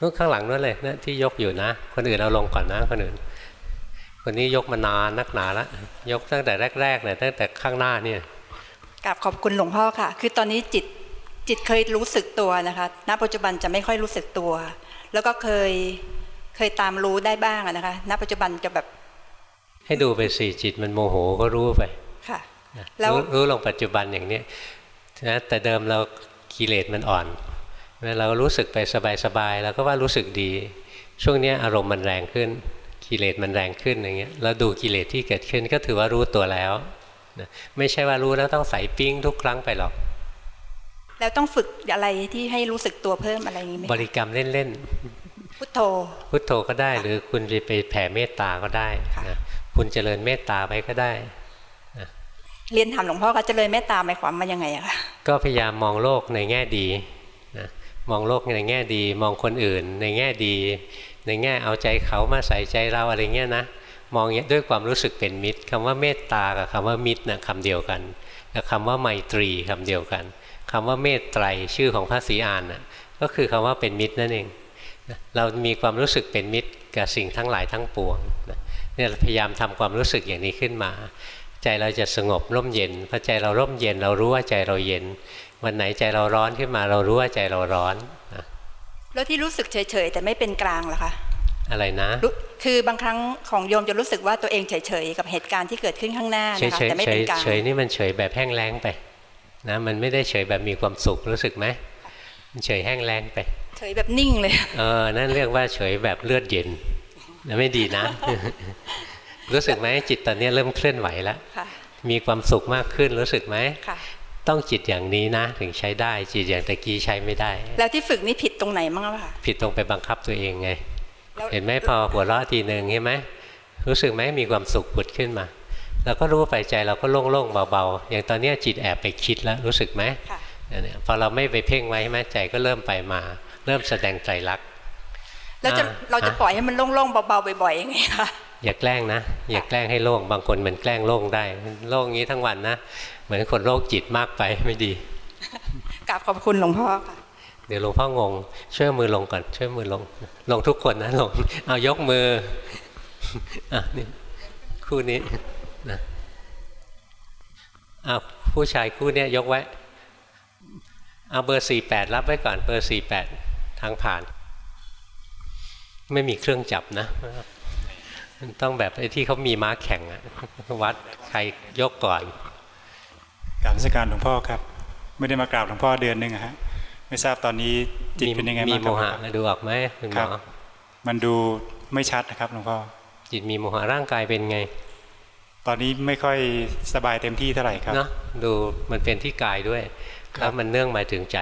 นู้นข้างหลังนั่นเลยนะที่ยกอยู่นะ คนอื่นเอาลงก่อนนะคนอื่น คนนี้ยกมานานนักหนาแล้วยกตั้งแต่แรกๆเลยตั้งแต่ข้างหน้าเนี่ย กราบขอบคุณหลวงพ่อค่ะ คือตอนนี้จิตจิตเคยรู้สึกตัวนะคะ ณ ปัจจุบันจะไม่ค่อยรู้สึกตัว แล้วก็เคยเคยตามรู้ได้บ้างนะคะ ณ ปัจจุบันจะแบบ ให้ดูไปสิจิตมันโมโหก็รู้ไป ค่ะ แล้วรู้ลงปัจจุบันอย่างนี้นะแต่เดิมเรากิเลสมันอ่อนเรารู้สึกไปสบายๆเราก็ว่ารู้สึกดี ช่วงนี้อารมณ์มันแรงขึ้นกิเลสมันแรงขึ้นอย่างเงี้ยเราดูกิเลสที่เกิดขึ้นก็ถือว่ารู้ตัวแล้ว ไม่ใช่ว่ารู้แล้วต้องใส่ปิ้งทุกครั้งไปหรอก แล้วต้องฝึกอะไรที่ให้รู้สึกตัวเพิ่มอะไรอย่างนี้ไหมบริกรรมเล่นๆพุทโธ พุทโธก็ได้ หรือคุณจะไปแผ่เมตตาก็ได้นะคุณเจริญเมตตาไปก็ได้เรียนถามหลวงพ่อก็เจริญเมตตาหมายความมายังไงอะคะก็พยายามมองโลกในแง่ดีนะมองโลกในแง่ดี มองคนอื่น ในแง่ดี ในแง่เอาใจเขามาใส่ใจเราอะไรเงี้ยนะ มองด้วยความรู้สึกเป็นมิตรคำว่าเมตตากับคำว่ามิตรนะคำเดียวกันกับคำว่าไมตรีคำเดียวกันคำว่าเมตไตรชื่อของพระศรีอานนะก็คือคำว่าเป็นมิตรนั่นเองเรามีความรู้สึกเป็นมิตรกับสิ่งทั้งหลายทั้งปวงเนี่ยพยายามทำความรู้สึกอย่างนี้ขึ้นมา ใจเราจะสงบร่มเย็นพอใจเราร่มเย็น เรารู้ว่าใจเราเย็น วันไหนใจเราร้อนขึ้นมา เรารู้ว่าใจเราร้อนแล้วที่รู้สึกเฉยๆแต่ไม่เป็นกลางล่ะคะ อะไรนะคือบางครั้งของโยมจะรู้สึกว่าตัวเองเฉยๆกับเหตุการณ์ที่เกิดขึ้นข้างหน้านะคะแต่ไม่เป็นกลางเฉยๆนี่มันเฉยแบบแห้งแล้งไปนะมันไม่ได้เฉยแบบมีความสุขรู้สึกไหมมันเฉยแห้งแรงไป เฉยแบบนิ่งเลยเออนั่นเรียกว่าเฉยแบบเลือดเย็นนะไม่ดีนะ รู้สึกไหมจิตตอนนี้เริ่มเคลื่อนไหวแล้วมีความสุขมากขึ้นรู้สึกไหมต้องจิตอย่างนี้นะ ถึงใช้ได้จิตอย่างตะกี้ใช้ไม่ได้ แล้วที่ฝึกนี่ผิดตรงไหนมั้งคะผิดตรงไปบังคับตัวเองไง เห็นไหมพอหัวเราะทีหนึ่งเห็นไหมรู้สึกไหมมีความสุขผุดขึ้นมาเราก็รู้ไปใจเราก็โล่งๆเบาๆ อย่างตอนนี้จิตแอบไปคิดแล้วรู้สึกไหมเนี่ยพอเราไม่ไปเพ่งไว้ไหมใจก็เริ่มไปมา เริ่มแสดงใจรักแล้วจะเราจะปล่อยให้มันโล่งๆเบาๆบ่อยๆยังไงคะอย่าแกล้งนะ อย่าแกล้งให้โล่งบางคนมันแกล้งโล่งได้โล่งงี้ทั้งวันนะ เหมือนคนโรคจิตมากไปไม่ดีกราบขอบคุณหลวงพ่อค่ะ เดี๋ยวหลวงพ่องงช่วยมือลงก่อนช่วยมือลง ลงทุกคนนะลงเอายกมืออะนี่คู่นี้นะเอาผู้ชายคู่นี้ยกไว้ เอาเบอร์สี่แปดรับไว้ก่อนเบอร์สี่แปดทางผ่าน ไม่มีเครื่องจับนะ ต้องแบบไอ้ที่เขามีม้าแข่งอะวัดใครยกก่อน การาชการหลวงพ่อครับ ไม่ได้มากราบหลวงพ่อเดือนหนึ่งฮะ ไม่ทราบตอนนี้จิตเป็นยังไงบ้างมีโมหะดูออกไหมคุณหมอมันดูไม่ชัดนะครับหลวงพ่อจิตมีโมหะร่างกายเป็นไง ตอนนี้ไม่ค่อยสบายเต็มที่เท่าไหร่ครับเนาะดูมันเป็นที่กายด้วยแล้วมันเนื่องมาถึงใจ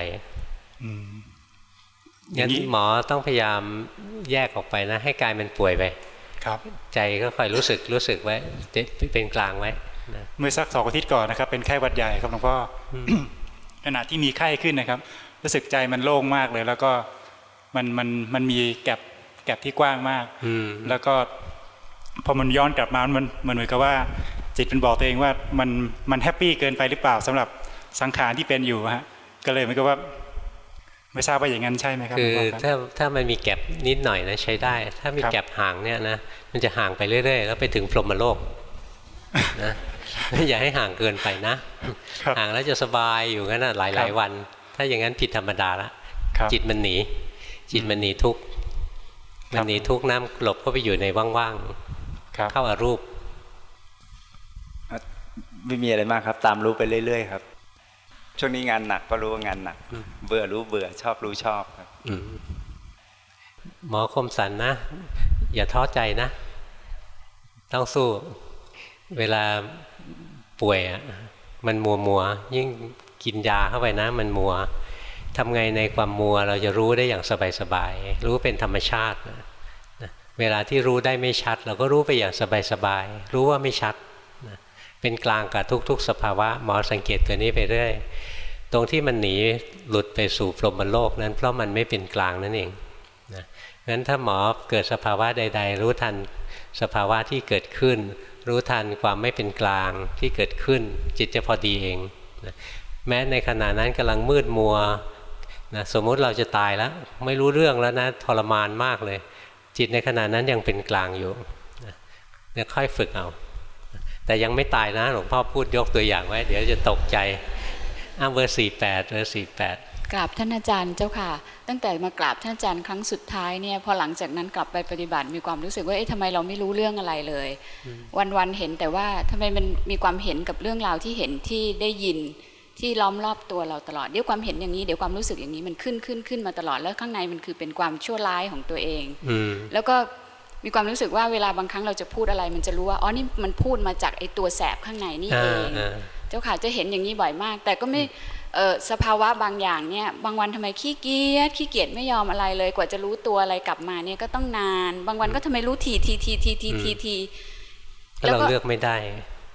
งั้นหมอต้องพยายามแยกออกไปนะ ให้กายมันป่วยไปครับ ใจก็คอยรู้สึกรู้สึกไว้เป็นกลางไว้เมื่อสักสองอาทิตย์ก่อนนะครับ เป็นไข้หวัดใหญ่ครับหลวงพ่อขณะที่มีไข้ขึ้นนะครับ รู้สึกใจมันโล่งมากเลย แล้วก็มันมันมันมี gap gap ที่กว้างมากแล้วก็พอมันย้อนกลับมามันมันเหมือนกับว่า จิตเป็นบอกตัวเองว่ามันมัน happy เกินไปหรือเปล่าสำหรับสังขารที่เป็นอยู่ฮะก็เลยมันก็ว่าไม่ทราบว่าอย่างนั้นใช่ไหมครับคือถ้าถ้ามันมี gap นิดหน่อยนะใช้ได้ ถ้ามีแก็บห่างเนี่ยนะมันจะห่างไปเรื่อยๆ แล้วไปถึงพรหมโลกนะอย่าให้ห่างเกินไปนะ ห่างแล้วจะสบายอยู่งั้นหลายๆวัน ถ้าอย่างนั้นผิดธรรมดาละจิตมันหนี จิตมันหนีทุกข์มันหนีทุกข์น้ำหลบเข้าไปอยู่ในว่างๆเข้าอารูปไม่มีอะไรมากครับ ตามรู้ไปเรื่อยๆครับ ช่วงนี้งานหนักก็รู้ว่างานหนัก เบื่อรู้เบื่อชอบรู้ชอบครับหมอคมสันนะ อย่าท้อใจนะ ต้องสู้ เวลาป่วยมันมัวมัวยิ่ง กินยาเข้าไปนะมันมัวทำไงในความมัวเราจะรู้ได้อย่างสบายๆรู้เป็นธรรมชาตินะเวลาที่รู้ได้ไม่ชัด เราก็รู้ไปอย่างสบายๆรู้ว่าไม่ชัดนะเป็นกลางกับทุก ๆ สภาวะหมอสังเกตตัวนี้ไปเรื่อยตรงที่มันหนีหลุดไปสู่พรหมโลกนั้น เพราะมันไม่เป็นกลางนั่นเองนะงั้นถ้าหมอเกิดสภาวะใด ๆ รู้ทันสภาวะที่เกิดขึ้น รู้ทันความไม่เป็นกลางที่เกิดขึ้น จิตจะพอดีเองนะ แม้ในขณะนั้นกำลังมืดมัวนะสมมุติเราจะตายแล้ว ไม่รู้เรื่องแล้วนะทรมานมากเลย จิตในขณะนั้นยังเป็นกลางอยู่เนี่ยค่อยฝึกเอา แต่ยังไม่ตายนะหลวงพ่อพูดยกตัวอย่างไว้ เดี๋ยวจะตกใจอ้าเบอร์สี่แปดเบอร์สี่แปดกราบท่านอาจารย์เจ้าค่ะ ตั้งแต่มากราบท่านอาจารย์ครั้งสุดท้ายเนี่ยพอหลังจากนั้นกลับไปปฏิบัติมีความรู้สึกว่าเอ๊ะทำไมเราไม่รู้เรื่องอะไรเลย วันๆเห็นแต่ว่าทำไมมันมีความเห็นกับเรื่องราวที่เห็นที่ได้ยิน ที่ล้อมรอบตัวเราตลอดเดี๋ยวความเห็นอย่างนี้เดี๋ยวความรู้สึกอย่างนี้มันขึ้นขึ้นขึ้นมาตลอดแล้วข้างในมันคือเป็นความชั่วร้ายของตัวเองแล้วก็มีความรู้สึกว่าเวลาบางครั้งเราจะพูดอะไร มันจะรู้ว่าอ๋อนี่มันพูดมาจากไอ้ตัวแสบข้างในนี่เองเจ้าค่ะจะเห็นอย่างนี้บ่อยมาก แต่ก็ไม่สภาวะบางอย่างเนี่ยบางวันทำไมขี้เกียจขี้เกียจไม่ยอมอะไรเลย กว่าจะรู้ตัวอะไรกลับมาเนี่ยก็ต้องนาน บางวันก็ทำไมรู้ทีทีทีทีทีทีทีเราเลือกไม่ได้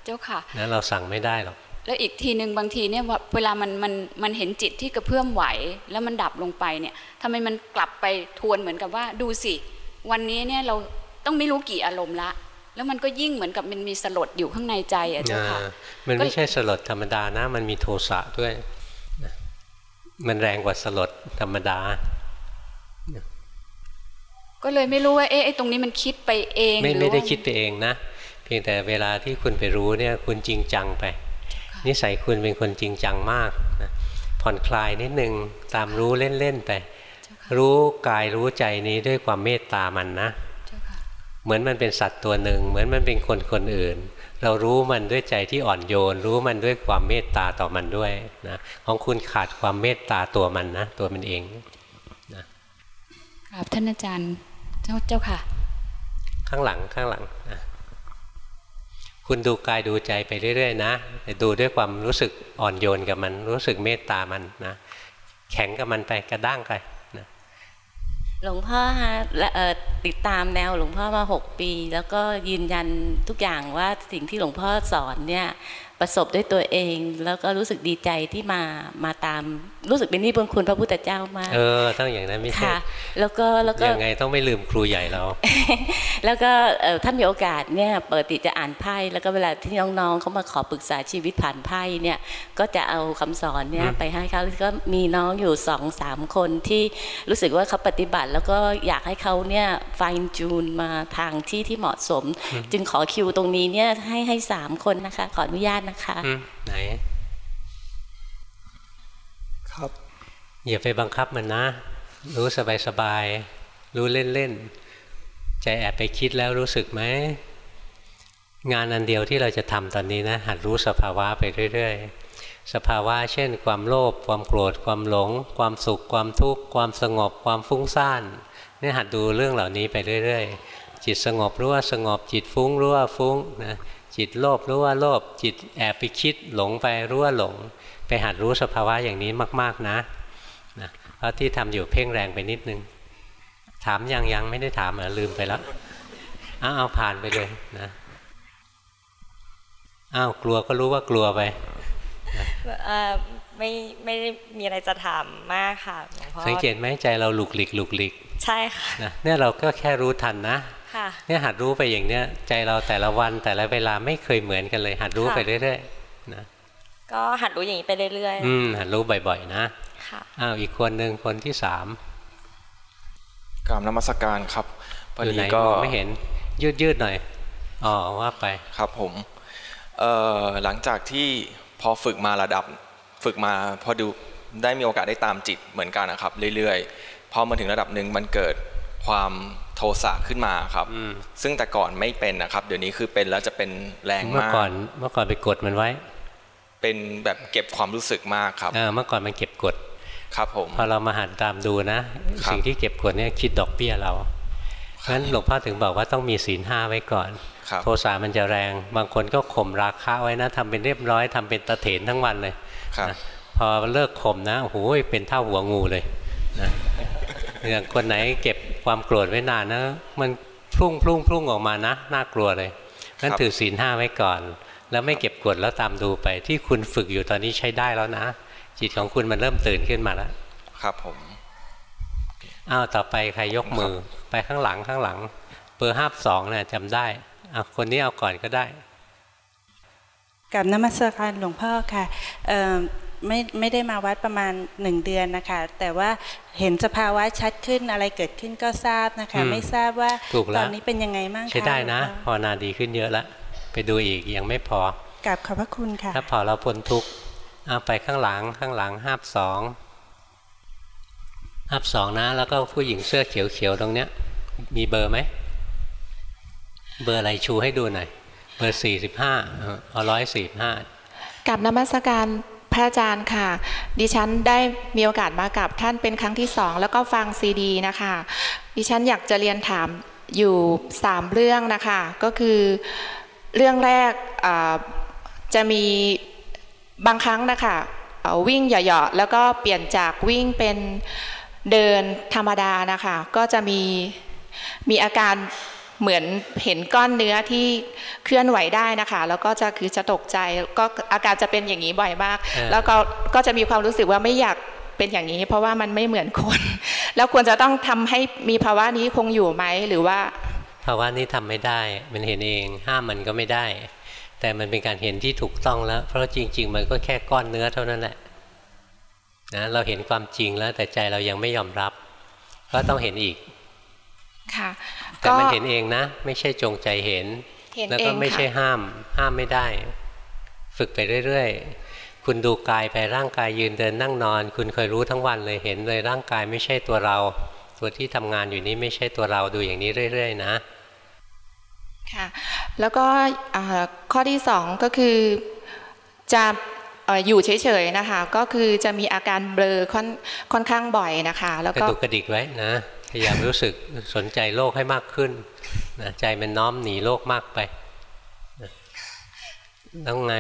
เจ้าค่ะนะเราสั่งไม่ได้หรอก แล้วอีกทีหนึ่งบางทีเนี่ยเวลามันมันมันเห็นจิตที่กระเพื่อมไหว แล้วมันดับลงไปเนี่ยทำไมมันกลับไปทวนเหมือนกับว่าดูสิ วันนี้เนี่ยเราต้องไม่รู้กี่อารมณ์ละ แล้วมันก็ยิ่งเหมือนกับมันมีสลดอยู่ข้างในใจอะเจ้าค่ะมันไม่ใช่สลดธรรมดานะมันมีโทสะด้วย มันแรงกว่าสลดธรรมดา ก็เลยไม่รู้ว่าเอ๊ะตรงนี้มันคิดไปเองไม่ไม่ได้คิดไปเองนะ เพียงแต่เวลาที่คุณไปรู้เนี่ยคุณจริงจังไป นิสัยคุณเป็นคนจริงจังมากนะผ่อนคลายนิดนึงตามรู้เล่นๆไป รู้กายรู้ใจนี้ด้วยความเมตตามันนะ เหมือนมันเป็นสัตว์ตัวหนึ่ง เหมือนมันเป็นคนคนอื่น เรารู้มันด้วยใจที่อ่อนโยน รู้มันด้วยความเมตตาต่อมันด้วยนะของคุณขาดความเมตตาตัวมันนะ ตัวมันเองนะครับท่านอาจารย์เจ้าเจ้าค่ะ ข้างหลังข้างหลังนะ คุณดูกายดูใจไปเรื่อยๆนะแต่ดูด้วยความรู้สึกอ่อนโยนกับมัน รู้สึกเมตตามันนะแข็งกับมันไปกระด้างไปนะหลวงพ่อฮะติดตามแนวหลวงพ่อมาหกปี แล้วก็ยืนยันทุกอย่างว่าสิ่งที่หลวงพ่อสอนเนี่ย ประสบด้วยตัวเอง แล้วก็รู้สึกดีใจที่มามาตามรู้สึกเป็นนี่บุญคุณพระพุทธเจ้ามากเออต้องอย่างนั้นไม่ใช่แล้วก็แล้วก็ยังไงต้องไม่ลืมครูใหญ่เราแล้วก็ถ้ามีโอกาสเนี่ยเปิดติจะอ่านไพ่แล้วก็เวลาที่น้องๆเขามาขอปรึกษาชีวิตผ่านไพ่เนี่ยก็จะเอาคำสอนเนี่ยไปให้เขาแล้วก็มีน้องอยู่สองสามคนที่รู้สึกว่าเขาปฏิบัติ แล้วก็อยากให้เขาเนี่ยไฟจูนมาทางที่ที่เหมาะสม จึงขอคิวตรงนี้เนี่ยให้ให้สามคนนะคะขออนุญาตนะคะไหน ครับ อย่าไปบังคับมันนะ รู้สบายสบาย รู้เล่นเล่นใจแอบไปคิดแล้วรู้สึกไหม งานอันเดียวที่เราจะทำตอนนี้นะ หัดรู้สภาวะไปเรื่อย ๆ สภาวะเช่น ความโลภความโกรธ ความหลง ความสุข ความทุกข์ ความสงบ ความฟุ้งซ่านนี่หัดดูเรื่องเหล่านี้ไปเรื่อย ๆ จิตสงบรู้ว่าสงบจิตฟุ้งรู้ว่าฟุ้งนะ จิตโลภรู้ว่าโลภจิตแอบไปคิดหลงไปรู้ว่าหลง ไปหัดรู้สภาวะอย่างนี้มาก ๆนะนะเพราะที่ทำอยู่เพ่งแรงไปนิดนึง ถามยังยังไม่ได้ถามเหรอลืมไปแล้วอ้าวเอาผ่านไปเลยนะอ้าวกลัวก็รู้ว่ากลัวไปไม่ไม่ได้มีอะไรจะถามมากค่ะหลวงพ่อสังเกตไหมใจเราหลุกหลิกหลุกหลิก ใช่ค่ะนะเนี่ยเราก็แค่รู้ทันนะค่ะ เนี่ยหัดรู้ไปอย่างเนี้ยใจเราแต่ละวันแต่ละเวลาไม่เคยเหมือนกันเลย หัดรู้ไปเรื่อยๆนะก็หัดรู้อย่างนี้ไปเรื่อยอืมหัดรู้บ่อยๆนะๆค่ะอ้าวอีกคนหนึ่งคนที่สามกราบนมัสการครับพออยู่ดีไหนก็มองไม่เห็นยืดยืดๆหน่อยอ๋อว่าไปครับผมเอ่อหลังจากที่พอฝึกมาระดับฝึกมาพอดูได้มีโอกาสได้ตามจิตเหมือนกันนะครับ เรื่อยๆพอมาถึงระดับหนึ่งมันเกิดความ โทสะขึ้นมาครับ ซึ่งแต่ก่อนไม่เป็นนะครับ เดี๋ยวนี้คือเป็นแล้วจะเป็นแรงเมื่อมากก่อนเมื่อก่อนไปกดมันไว้ เป็นแบบเก็บความรู้สึกมากครับเออเมื่อก่อนมันเก็บกดครับผมพอเรามาหัดตามดูนะ สิ่งที่เก็บกดเนี่ยคิดดอกเบี้ยเราเพราะฉะนั้นหลวงพ่อถึงบอกว่าต้องมีศีลห้าไว้ก่อนครับโทสะมันจะแรง บางคนก็ข่มราคะไว้นะทำเป็นเรียบร้อยทำเป็นตะเถนทั้งวันเลยครับนะพอเลิกข่มนะโอ้โหเป็นเท่าหัวงูเลยนะ อย่างคนไหนเก็บความโกรธไว้นานนะ มันพุ่งพุ่งพุ่งออกมานะน่ากลัวเลยงั้นถือศีลห้าไว้ก่อน แล้วไม่เก็บกดแล้วตามดูไป ที่คุณฝึกอยู่ตอนนี้ใช้ได้แล้วนะ จิตของคุณมันเริ่มตื่นขึ้นมาแล้วครับผมอ้าวต่อไปใครยกมือไปข้างหลังข้างหลังเบอร์ห้าสองเนี่ยจำได้อะคนนี้เอาก่อนก็ได้กับนมัสการหลวงพ่อค่ะเอ่อ ไม่ไม่ได้มาวัดประมาณหนึ่งเดือนนะคะ แต่ว่าเห็นสภาวะชัดขึ้นอะไรเกิดขึ้นก็ทราบนะคะอืมไม่ทราบว่าถูกแล้วตอนนี้เป็นยังไงบ้างคะใช้ได้นะหลวงพ่อภาวนาดีขึ้นเยอะแล้วไปดูอีกยังไม่พอกับขอบพระคุณค่ะ ถ้าพอเราพ้นทุกข์เอาไปข้างหลังข้างหลังห้าบสองห้าบสองนะ แล้วก็ผู้หญิงเสื้อเขียวๆตรงเนี้ย มีเบอร์ไหมเบอร์อะไรชูให้ดูหน่อยเบอร์สี่สิบห้าเอาร้อยสี่ห้ากับนมัสการ พระอาจารย์ค่ะ ดิฉันได้มีโอกาสมากับท่านเป็นครั้งที่สองแล้วก็ฟังซีดีนะคะ ดิฉันอยากจะเรียนถามอยู่สามเรื่องนะคะ ก็คือเรื่องแรกจะมีบางครั้งนะคะวิ่งเหยาะๆแล้วก็เปลี่ยนจากวิ่งเป็นเดินธรรมดานะคะ ก็จะมีมีอาการ เหมือนเห็นก้อนเนื้อที่เคลื่อนไหวได้นะคะ แล้วก็จะคือจะตกใจก็อาการจะเป็นอย่างนี้บ่อยมากเออแล้วก็ก็จะมีความรู้สึกว่าไม่อยากเป็นอย่างนี้ เพราะว่ามันไม่เหมือนคน แล้วควรจะต้องทำให้มีภาวะนี้คงอยู่ไหมหรือว่า ภาวะนี้ทำไม่ได้ มันเห็นเองห้ามมันก็ไม่ได้ แต่มันเป็นการเห็นที่ถูกต้องแล้ว เพราะจริง ๆ มันก็แค่ก้อนเนื้อเท่านั้นแหละนะเราเห็นความจริงแล้วแต่ใจเรายังไม่ยอมรับ ก็ต้องเห็นอีกค่ะ แต่มันเห็นเองนะ ไม่ใช่จงใจเห็นเห็นแล้วก็เองไม่ใช่ค่ะห้าม ห้ามไม่ได้ ฝึกไปเรื่อยๆ คุณดูกายไปร่างกายยืนเดินนั่งนอน คุณเคยรู้ทั้งวันเลยเห็นเลยร่างกายไม่ใช่ตัวเรา ตัวที่ทำงานอยู่นี้ไม่ใช่ตัวเราดูอย่างนี้เรื่อย ๆ นะค่ะแล้วก็อ่าข้อที่สองก็คือจะเอ่ออยู่เฉยๆนะคะ ก็คือจะมีอาการเบลอค่อนค่อนข้างบ่อยนะคะ แล้วกระก็ดุกกระดิกไว้นะ พยายามรู้สึกสนใจโลกให้มากขึ้นนะใจมันน้อมหนีโลกมากไปนะแล้วไง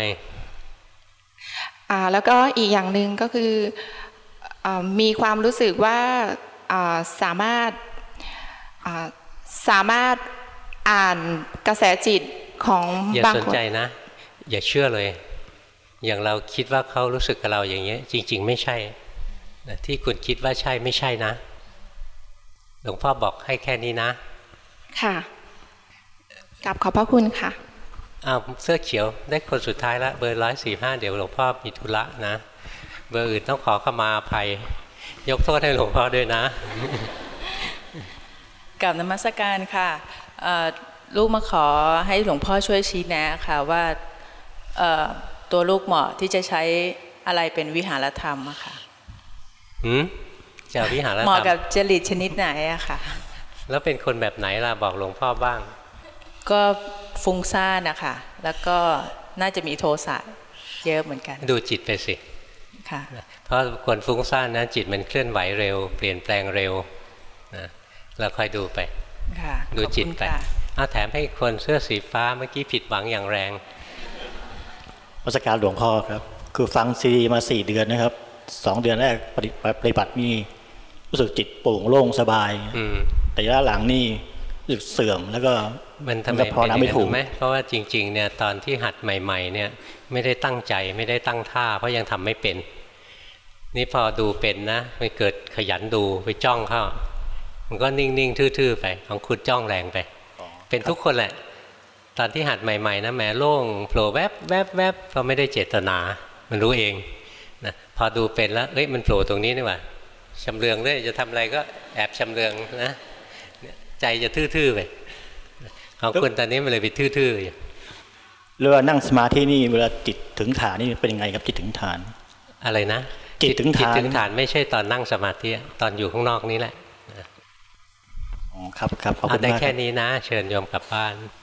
อ่าแล้วก็อีกอย่างหนึ่งก็คืออามีความรู้สึกว่าอ่าสามารถอ่าสามารถอ่านกระแสจิตของอย่าบางสนคนใจนะ อย่าเชื่อเลย อย่างเราคิดว่าเขารู้สึกกับเราอย่างเงี้ย จริง ๆ ไม่ใช่นะที่คุณคิดว่าใช่ไม่ใช่นะ หลวงพ่อบอกให้แค่นี้นะ ค่ะกลับขอบพระคุณค่ะอ้าวเสื้อเขียวได้คนสุดท้ายละเบอร์ร้อยสี่ห้าเดี๋ยวหลวงพ่อมีธุระนะ เบอร์อื่นต้องขอขมาอภัย ยกโทษให้หลวงพ่อด้วยนะกับนมัสการค่ะเอ่อลูกมาขอให้หลวงพ่อช่วยชี้แนะค่ะว่าเอ่อตัวลูกเหมาะที่จะใช้อะไรเป็นวิหารธรรมอะค่ะหืม จะเอาวิหารธรรมเหมาะกับจริตชนิดไหนอะค่ะ แล้วเป็นคนแบบไหนล่ะบอกหลวงพ่อบ้าง ก็ฟุ้งซ่านนะคะแล้วก็น่าจะมีโทสะเยอะเหมือนกัน ดูจิตไปสิค่ะเพราะคนฟุ้งซ่านนะจิตมันเคลื่อนไหวเร็ว เปลี่ยนแปลงเร็วนะเราคอยดูไปค่ะดูจิตไปขอบคุณค่ะเอาแถมให้คนเสื้อสีฟ้าเมื่อกี้ผิดหวังอย่างแรงวัสการหลวงพ่อครับ คือฟังซีดีมาสี่เดือนนะครับสองเดือนแรกปฏิปฏิบัติมี รู้สึกจิตโปร่งโล่งสบายอืมแต่ระยะหลังนี่รู้สึกเสื่อมแล้วก็มันทำไมก็พอเป็นอน้ำย่างไม่นั้นถูกรู้ไหมเพราะว่าจริง ๆ เนี่ยตอนที่หัดใหม่ ๆ เนี่ยไม่ได้ตั้งใจไม่ได้ตั้งท่า เพราะยังทำไม่เป็น นี่พอดูเป็นนะมันเกิดขยันดูไปจ้องเข้ามันก็นิ่ง ๆ ทื่อ ๆ ไป ของคุณจ้องแรงไป เป็นทุกคนแหละ ตอนที่หัดใหม่ ๆ นะแหมโล่งโผล่แวบแวบแวบเพราะไม่ได้เจตนา มันรู้เองนะพอดูเป็นแล้วเอ้ยมันโผล่ตรงนี้นี่หว่า ชำเลืองด้วยจะทำอะไรก็แอบชำเลืองนะใจจะทื่อๆไปของคุณตอนนี้มันเลยไปทื่อๆอยู่เรือนั่งสมาธินี่เวลาจิตถึงฐานนี่เป็นยังไงครับจิตถึงฐาน อะไรนะ จิตถึงฐานจิตถึงฐานไม่ใช่ตอนนั่งสมาธิตอนอยู่ข้างนอกนี้แหละอ๋อครับครับขอบคุณได้มากแค่รับนี้นะ เชิญโยมกลับบ้านค